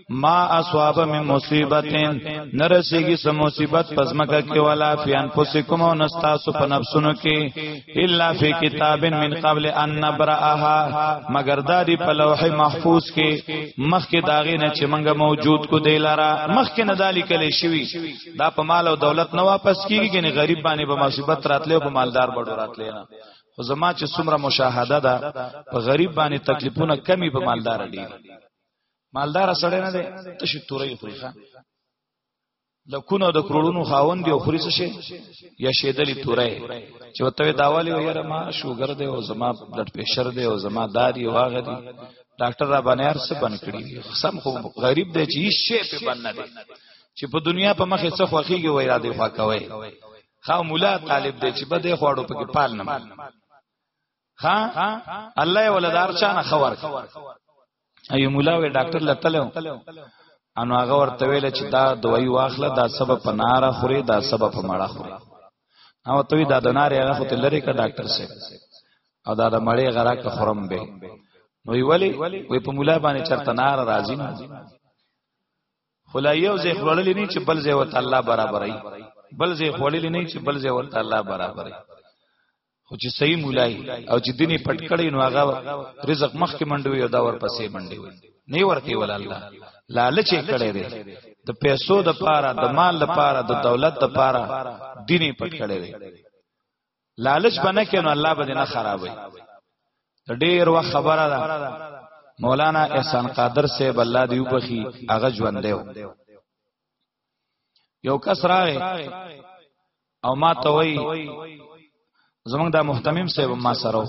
[SPEAKER 1] ما اصحاب من مصیبتین نرسیږي سم مصیبت پزماکه کې ولا فی انفسکم او نستاسو په نفسونو کې الا فی کتاب من قبل ان نبراها مگر داری په لوح محفوظ کې مخکې داغه نه چې منګه موجود کو دی لاره مخکې نه دالی کلی شوی دا په مال او دولت نه واپس کیږي کني غریب باندې په مصیبت راتلې او په مالدار بډو راتلې نه خو زما چې څومره مشاهده ده په غریب باندې تکلیفونه کمی په مالدار دي مالدار سړی نه دی تشي تورې خوري ښا لکونه د کروڑونو خاوند دی او خوري څه شي یا شیدلې تورې چې وته داوالی و یاره ما شوګر دی او زما بلډ پريشر دی او زما دادی واغ دی ډاکټر را باندې هر څه بن کړی سم خو غریب دی چې هیڅ شی په بن نه دی چې په دنیا په مخه څه خوخیږي وای را دی خوا کوي خا مولا طالب دی چې بده خوړو پکې پال نه ها الله ولدار چانه خبر ایو مولا وی ډاکټر لتلو انو هغه ورته ویل چې دا دوی واخله دا سبب په ناره خوري دا سبب په مړه خوري او ته دا د ناره هغه خو ته لری کا ډاکټر سي او دا د مړې غرا کا خرم به نو ویلی وی په مولا باندې چرته نار راځي نه خلا یو زه خړلې نه چې بل زه وت الله برابرای بل زه خړلې نه چې بل زه وت الله برابرای خو چې صحیح مولای او چې دیني پټ کړي نو هغه رزق مخ کې منډوي او دا ورپسې منډي وي نه ورته ول الله لالچ کړي دي د پیسو د پاره د مال د پاره د دولت د پاره دیني پټ کړي دي لالچ باندې کینو الله به نه خرابوي ډیر وخت خبره ده مولانا احسان قادر صاحب الله دی وبخي هغه ژوند دی یو کس راغی او ما ته وای زمونږ دا محتمم صاحب ما سره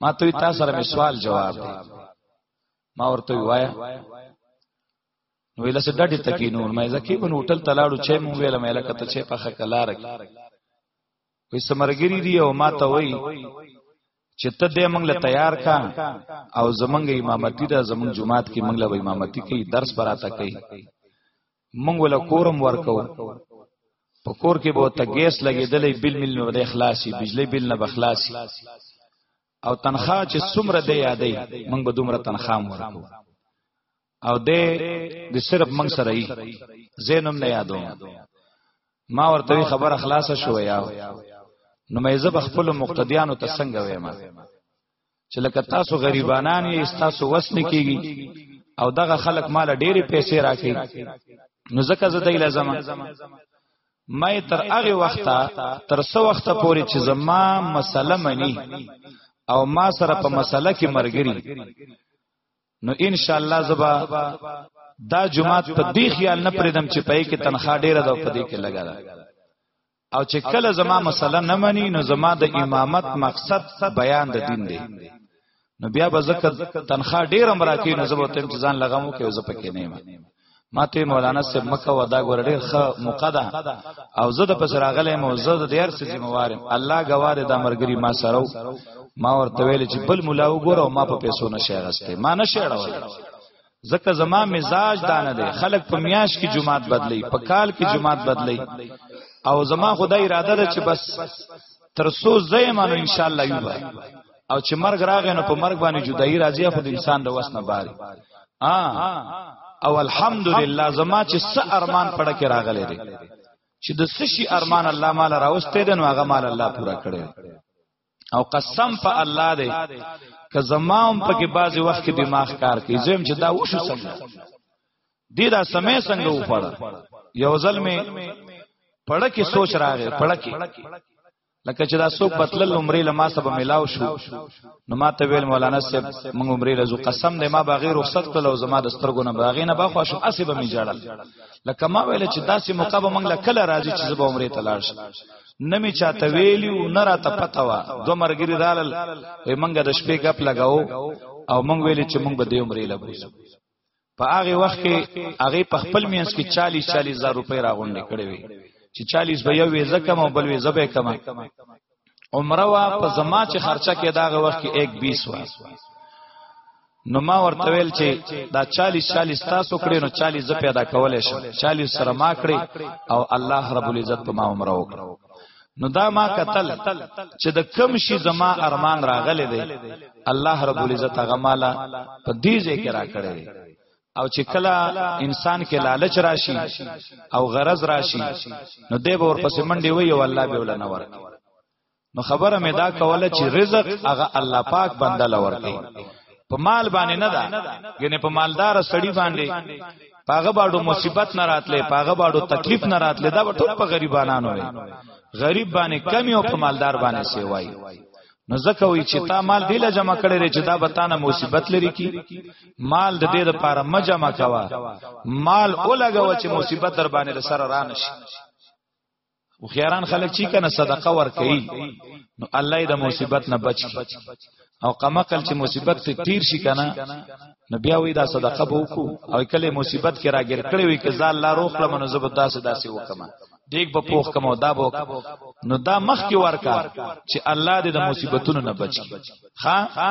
[SPEAKER 1] ما ته تا سره می سوال جواب دی ما ورته وایا نو ویل سه ډډه تکینو مې ځکه په هوټل تلاړو چې مونږ ویل مې لکه ته چې په خکلار کې وې سمرګری دی او ما ته وای چې ته دې موږ له تیار کا او زمونږ امامتی دا زمونږ جماعت کې موږ له امامتی کې درس براته کوي موږ له کورم ورکو په کور کې به ته ګیس لګېدلې بل مل نه اخلاصي بجلی بل نه بخلاصي او تنخوا چې څومره دی یادې موږ به دومره تنخوا ورکو او د د صرف موږ سره یې زینم نه یادو ما ورته خبره خلاصه شو یا نو مې زب خپل مقتدیانو ته څنګه وایم چې لکه تاسو غریبانان یې تاسو وسنه کیږي او دغه خلک مال ډېری پیسې راکې نو زکه زده لازم مې تر هغه وخته تر څو وخته پورې چې زما مسله مني او ما سره په مسله کې مرګري نو ان شاء الله زبا دا جمعات په دې خیال نه پریدم چې پې کې تنخوا ډیره ده په دې کې لګا ده او چې کله زما مسله نه مني نو زما د امامت مقصد بیان د دین دی نو بیا به زکه تنخواه ډیر هم راکې نو زبر ته ځان لګامو کې زه پکې نه ما ماته مولانا صاحب مکه ودا ګور ډیر ښه مقدا او زه د پس راغلې مو زه د ډیر څه ذمہوار الله غوار د مرګري ما سره ما ورته ویل چې بل مولا وګوره ما په پیسو نشه غسته ما نشه راوړل ځکه زما مزاج دانه دی خلک په میاش کې جمعات بدلی په کال کې جمعات بدلی او زما خدای اراده ده چې بس تر سو زېمانو ان شاء الله یو او چې مرګ راغی نو په مرګ باندې جدای راځي خو د انسان د وسنه باري ا او الحمدلله زما چې س ارمان پړه کې راغلي دي چې د سشي ارمان الله مال راوستي دي نو هغه مال الله پورا کړي او قسم په الله دی که زمام په کې بعضی وخت کې دماغ کار کوي زم چې دا وشو څنګه دې دا سمې څنګه وپړه یو ځل می پړه کې سوچ راغی پړه کې لکه چې دا څوک بتلل عمرې لما سب ملاو شو نو ما ته ویل مولانا صاحب موږ عمرې لزو قسم دې ما باغې رخصت کړل او زما د سترګو نه باغې نه باخوا شو اسې به می جړل لکه ما ویل چې داسې موقع به موږ لکه راځي چې زه به عمرې ته لاړ شم نه می چاته ویلیو نه را ته پته وا دو مرګری رالل وی منګه د شپې غپ لگاو او مونږ ویلی چې مونږ به دې عمرې لګوزو په هغه وخت کې هغه په خپل مینس کې 40 40 زره روپۍ راغونډې کړې وي چې 40 به یو ویزه کم او بل ویزه به کم عمره وا په زما چې خرچه کې داغه وخت کې 120 وا نو ما ورته ویل چې دا 40 40 تاسو کړې نو 40 ز پیدا کولې شم 40 سره ما کړې او الله رب العزت په ما عمر وکړ نو دا ما قتل چې د کم شي زما ارمان راغلې دی الله رب العزت هغه مالا په دې ځای کې را کړې او چې کله انسان کې لالچ راشي او غرض راشي نو دی به ورپسې منډي وي او الله به ولنه ورکړي نو خبره مې دا کوله چې رزق هغه الله پاک بنده لور کوي په مال باندې نه ده ګنې په مالدار سړی باندې پاغه باډو مصیبت نه راتلې پاغه باډو تکلیف نه راتلې دا ټول په غریبانانو وي غریب باندې کمی او په مالدار باندې سیوای نو زکه وی چې تا مال دی له جمع کړی چې دا بتانه مصیبت لري کی مال د دې لپاره ما جمع کوا مال اولګو چې مصیبت در باندې سره رانشي او خیران خلک چی کنه صدقه ور کوي نو الله د مصیبت نه بچ کی او قمقل چې مصیبت ته تیر شي کنه نو بیا وی دا صدقه به وکړو او کله مصیبت کې راګر کړی وي که ځال لا روخ لمنو زبر داسې داسې وکما دیګ به پوخ کما دا بو نو دا مخ کې ورکا چې الله دې د مصیبتونو نه بچ کی ها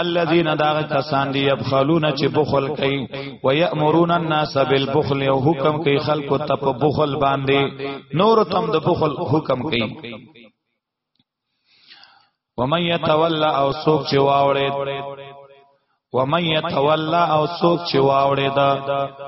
[SPEAKER 1] الذين داغ کسان دي يبخلون چې بخل کوي ويأمرون الناس بالبخل او حکم کوي خلکو ته په بخل باندې نور تم د بخل حکم کوي ومن يتولى او سوق چې واوړي ومن يتولى او سوق چې واوړي دا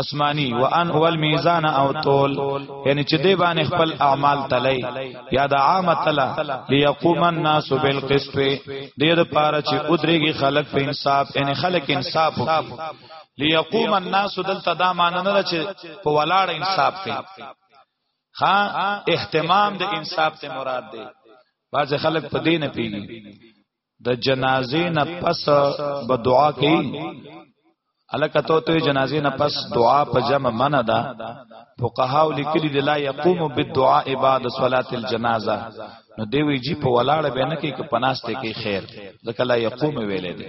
[SPEAKER 1] اسمانی وان هو المیزان او تول یعنی چې دی باندې خپل اعمال تلای یا د عام تلا ليقوم الناس بالقسط دې د پاره چې ادريږي خلق په انصاف یعنی خلق انصاف وکړي ليقوم الناس دلته دا معنی نه چې په ولاړ انصاف کوي ها اهتمام د انصاف ته مراد دی بعض خلک په دې نه پیږي د جنازې نه پس به دعا کوي الکه تو ته جنازې نه پس دعا په جمع منه ده فقهاو لیکلي دی لا يقوم بالدعاء بعد صلاه الجنازه نو دی وی جی په ولاړه به نه کې ک پناسته کې خیر ځکه لا يقوم ویلې دی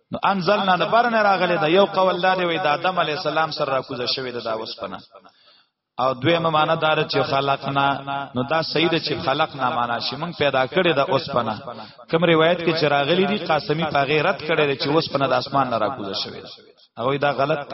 [SPEAKER 1] نو انزلنا د برن راغلی دا یو قول دا دی وای د آدم علی السلام سره راکوزه شوی دا وسپنه او دویمه معنا دار چې خلقنا نو دا سید چې خلقنا معنا شي موږ پیدا کړی دا اوسپنه کوم روایت کې چې راغلی دی قاسمی په غیرت کړی چې اوسپنه د اسمان نه راکوزه شوی هغه دا غلط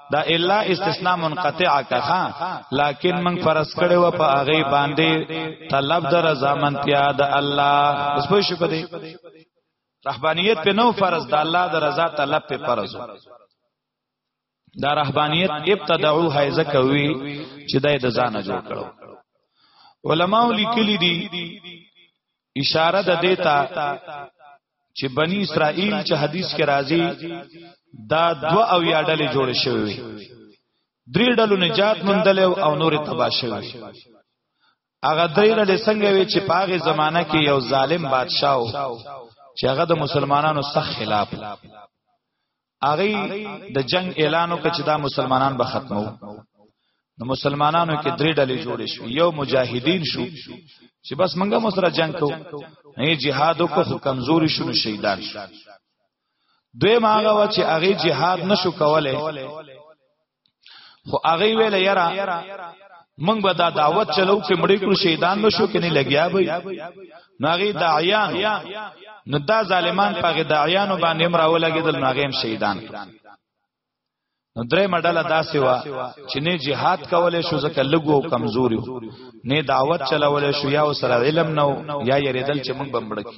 [SPEAKER 1] دا الا استثناء منقطع کخه لکن من فرض کړي و په هغه باندې طلب در ضمانتیا د الله اوس په شو پدې رهبانيت په نو فرض د الله د رضا طلب په فرض دا رهبانيت ابتدعو هيزه کوي چې دای د ځانه جوړ کړو علماء لیکلي دي اشاره د دیتا چې بنی اسرائیل چې حدیث کې راځي دا دو او یا ډلې جوړ شوی وي درې ډلو نجات مندل او نور تبا شوی هغه درې ډلې څنګه وي چې پاغه زمانہ کې یو ظالم بادشاه و چې هغه د مسلمانانو سخت خلاف هغه د جنگ اعلان وکړ چې دا مسلمانان به ختمو نو مسلمانانو کې درې ډلې جوړې شو یو مجاهدین شو چې بس منګه مو سره جنگ کو نه جهاد کو خو کمزوري شو نو شهیدان شو دوی ماغه و چې هغه جهاد نشو کوله خو هغه ویل یرا منګ به دا دعوت چلو چې مړی کړو شیطان نشو کني لګیا وي ناغي داعیان نو دا ظالمان پاګه داعیانو باندې امر اولګیدل ناغیم شیطان نو درې مډاله داسې وا چې نه jihad کولای شو ځکه لګو کمزوري نه دعوت چلولای شو یا وسره علم نو یا یریدل چې موږ بمبړکی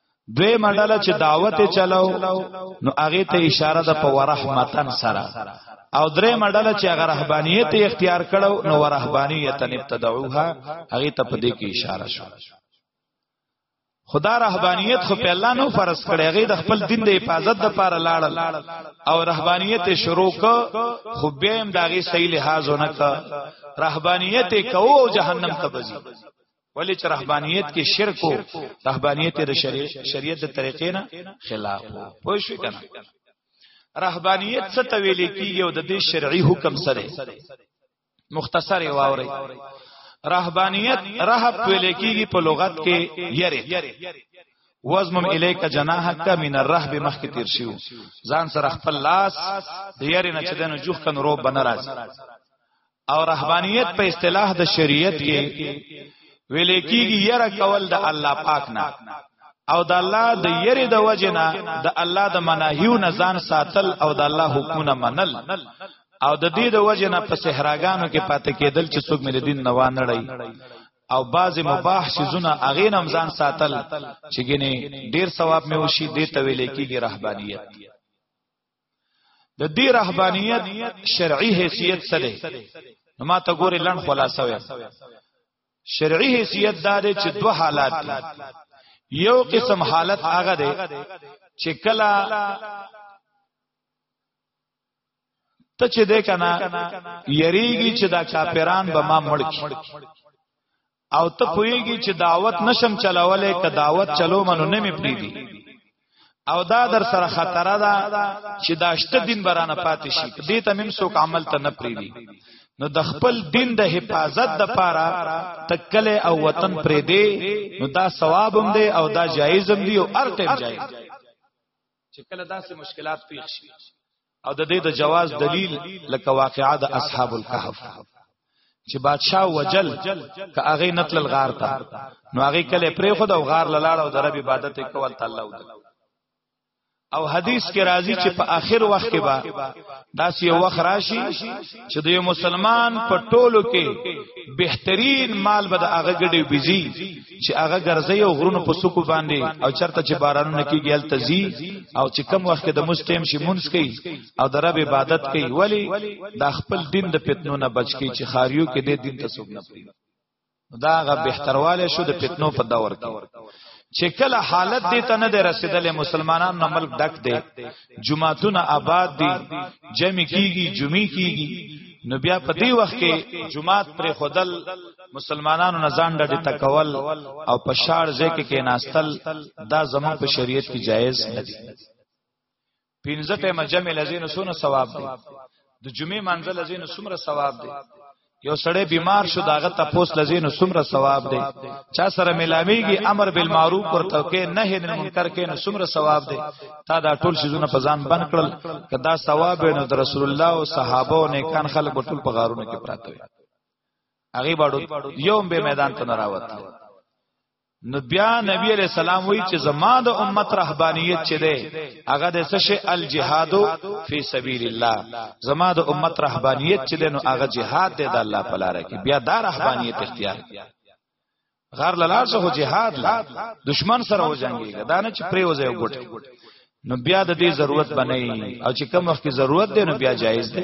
[SPEAKER 1] دوی مډاله چې دعوت چلاو نو هغه ته اشاره ده په ورحمتن سره او درې مډاله چې هغه رهبانيت اختیار کړو نو ورهبانيت ابتدعوها هغه ته په دې کې اشاره شو خدا رهبانيت خو په الله نو فرض کړي هغه د خپل دین د حفاظت د پاره لاړل او رهبانيت شروع ک خو به هم داغي صحیح لحاظ ونک رهبانيت کو او جهنم ته بزي ولی چې رهبانيت کې شرک او رهبانيت د شریعت د طریقې نه خلاف پوه شو کنه رهبانيت څه ته ویل کیږي او د دې شرعي حکم سره مختصر واوري رهبانيت رهب ویل کیږي په لغت کې یری وزمم الیک جناحک من الرهب مخک تیر شو ځان سره خپل لاس د یری نه چدنو جوخ کن رو بنراز او رهبانيت په اصطلاح د شریعت کې ویل کېږي یره کول د الله پاک نه او د الله د یری د وجنه د الله د مناهیو نه ځان ساتل او د الله حکمونه منل او د دې د وجنه په صحراګانو کې پاتې کېدل چې څوک مې دین نه وانړی او بعض مباح سيزونه اغه نم ځان ساتل چې ګني ډیر ثواب مې وشي دې ته ویل کېږي رهبانيت د دې رهبانيت شرعي حیثیت څه دی نو ما ته ګوري لن خلاصه وي شرعي حیثیت دا دی چې دوه حالات دي یو قسم حالت هغه دی چې کلا ته چې ده کنه یریږي چې دا کاپیران به ما مړ کی او ته پویږي چې دعوت نشم چلولې ک دعوت چلو منو نه می پریدي او دا در سره خطر ده چې دا شته دین برانه پاتې شي دې ته مم سوک عمل ته نه پریدي نو د خپل دین د حفاظت د پاره تکل او وطن پرې دی نو دا ثواب هم دی او دا جایز هم دی او هر ټیم جایز چې کله داسې مشکلات پیښ شي او د دې د جواز دلیل لکه واقعا د اصحاب الكهف چې بادشاه وجل ک هغه نتل غار ته نو هغه کله پرې خو د غار لاله او د رب عبادت کول تعالی ودل او حدیث کې راځي چې په آخر وخت کې با داس یو وخت راشي چې د مسلمان په ټولو کې بهترین مال به د هغه ګډي بيزي چې هغه ګرځي او غرونو په سکو باندې او چرته چې بارانونه کیږي ال تزي او چې کم وخت د مستیم شي مونږ کوي او د رب عبادت کوي ولی د خپل دین د فتنو نه بچ کی چې خاریو کې د دین ته سوګ نه پری دا غ بهترواله شو د فتنو په دور کې چې کله حالت دې ته نه رسیدلې مسلمانان نه ملک ډک دی جمعتون آباد دي جمع کیږي جمعي کیږي نو بیا په دې وخت کې جمعات پر خودل مسلمانانو نه ځان ډډه تکول او په شار ځکه کې ناستل دا زمون په شریعت کې جایز نه دي پینځه ټیمه جمع لزین سونه ثواب دي د جمعې منځل لزین سمره ثواب دي یو سړی بیمار شو داغه تپوس لزینو سمره ثواب دی چا سره ملاویږي امر بالمعروف ورته کې نهي عن منکر کې نو سمره ثواب دی تا دا ټول شیزونه په ځان بند کړل کدا ثواب نو د رسول الله او صحابه او نیکان خلک ټول په غارونو کې پراته وي هغه باړو یوم به میدان ته نراوت نو بیا نبی علیہ السلام وی چې زما د امت رهبانیت چي ده هغه د څه شي الجهاد فی سبیل الله زما د امت رهبانیت چي ده نو هغه جهاد ده د الله په لار کې بیا دا رهبانیت اختیار غر لاله سو جهاد لا دشمن سره و جنگي دا نه چې پریوځي وګټ نو بیا د دې ضرورت بنئ او چې کم وخت کې ضرورت ده نو بیا جایز ده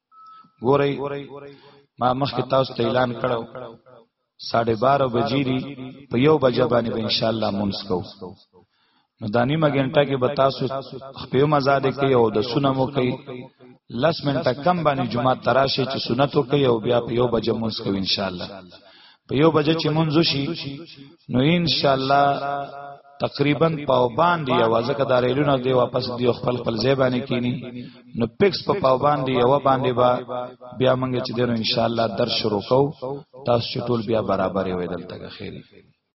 [SPEAKER 1] ګورئ ما مخکې تاسو ته اعلان کړو 12:30 بجې دی په یو بجه باندې به ان شاء الله مونږ کو نو دا نیمه ګنټه کې به تاسو خپل مزاد کوي او د سنم کوي لس منټه کم باندې جمعه تراشي چې سنت کوي او بیا په یو بجه مونږ کو ان شاء الله په یو بجه چې مونږ شي نو ان شاء الله تقریبا پاو باندې یوازې کدا ریلونه دی واپس دی خپل خپل ځای باندې کینی نو پکس په پاو باندې یو باندې با بیا مونږ چې دینو ان شاء الله در شروع کو تاسو ټول بیا برابر وي دلته خیری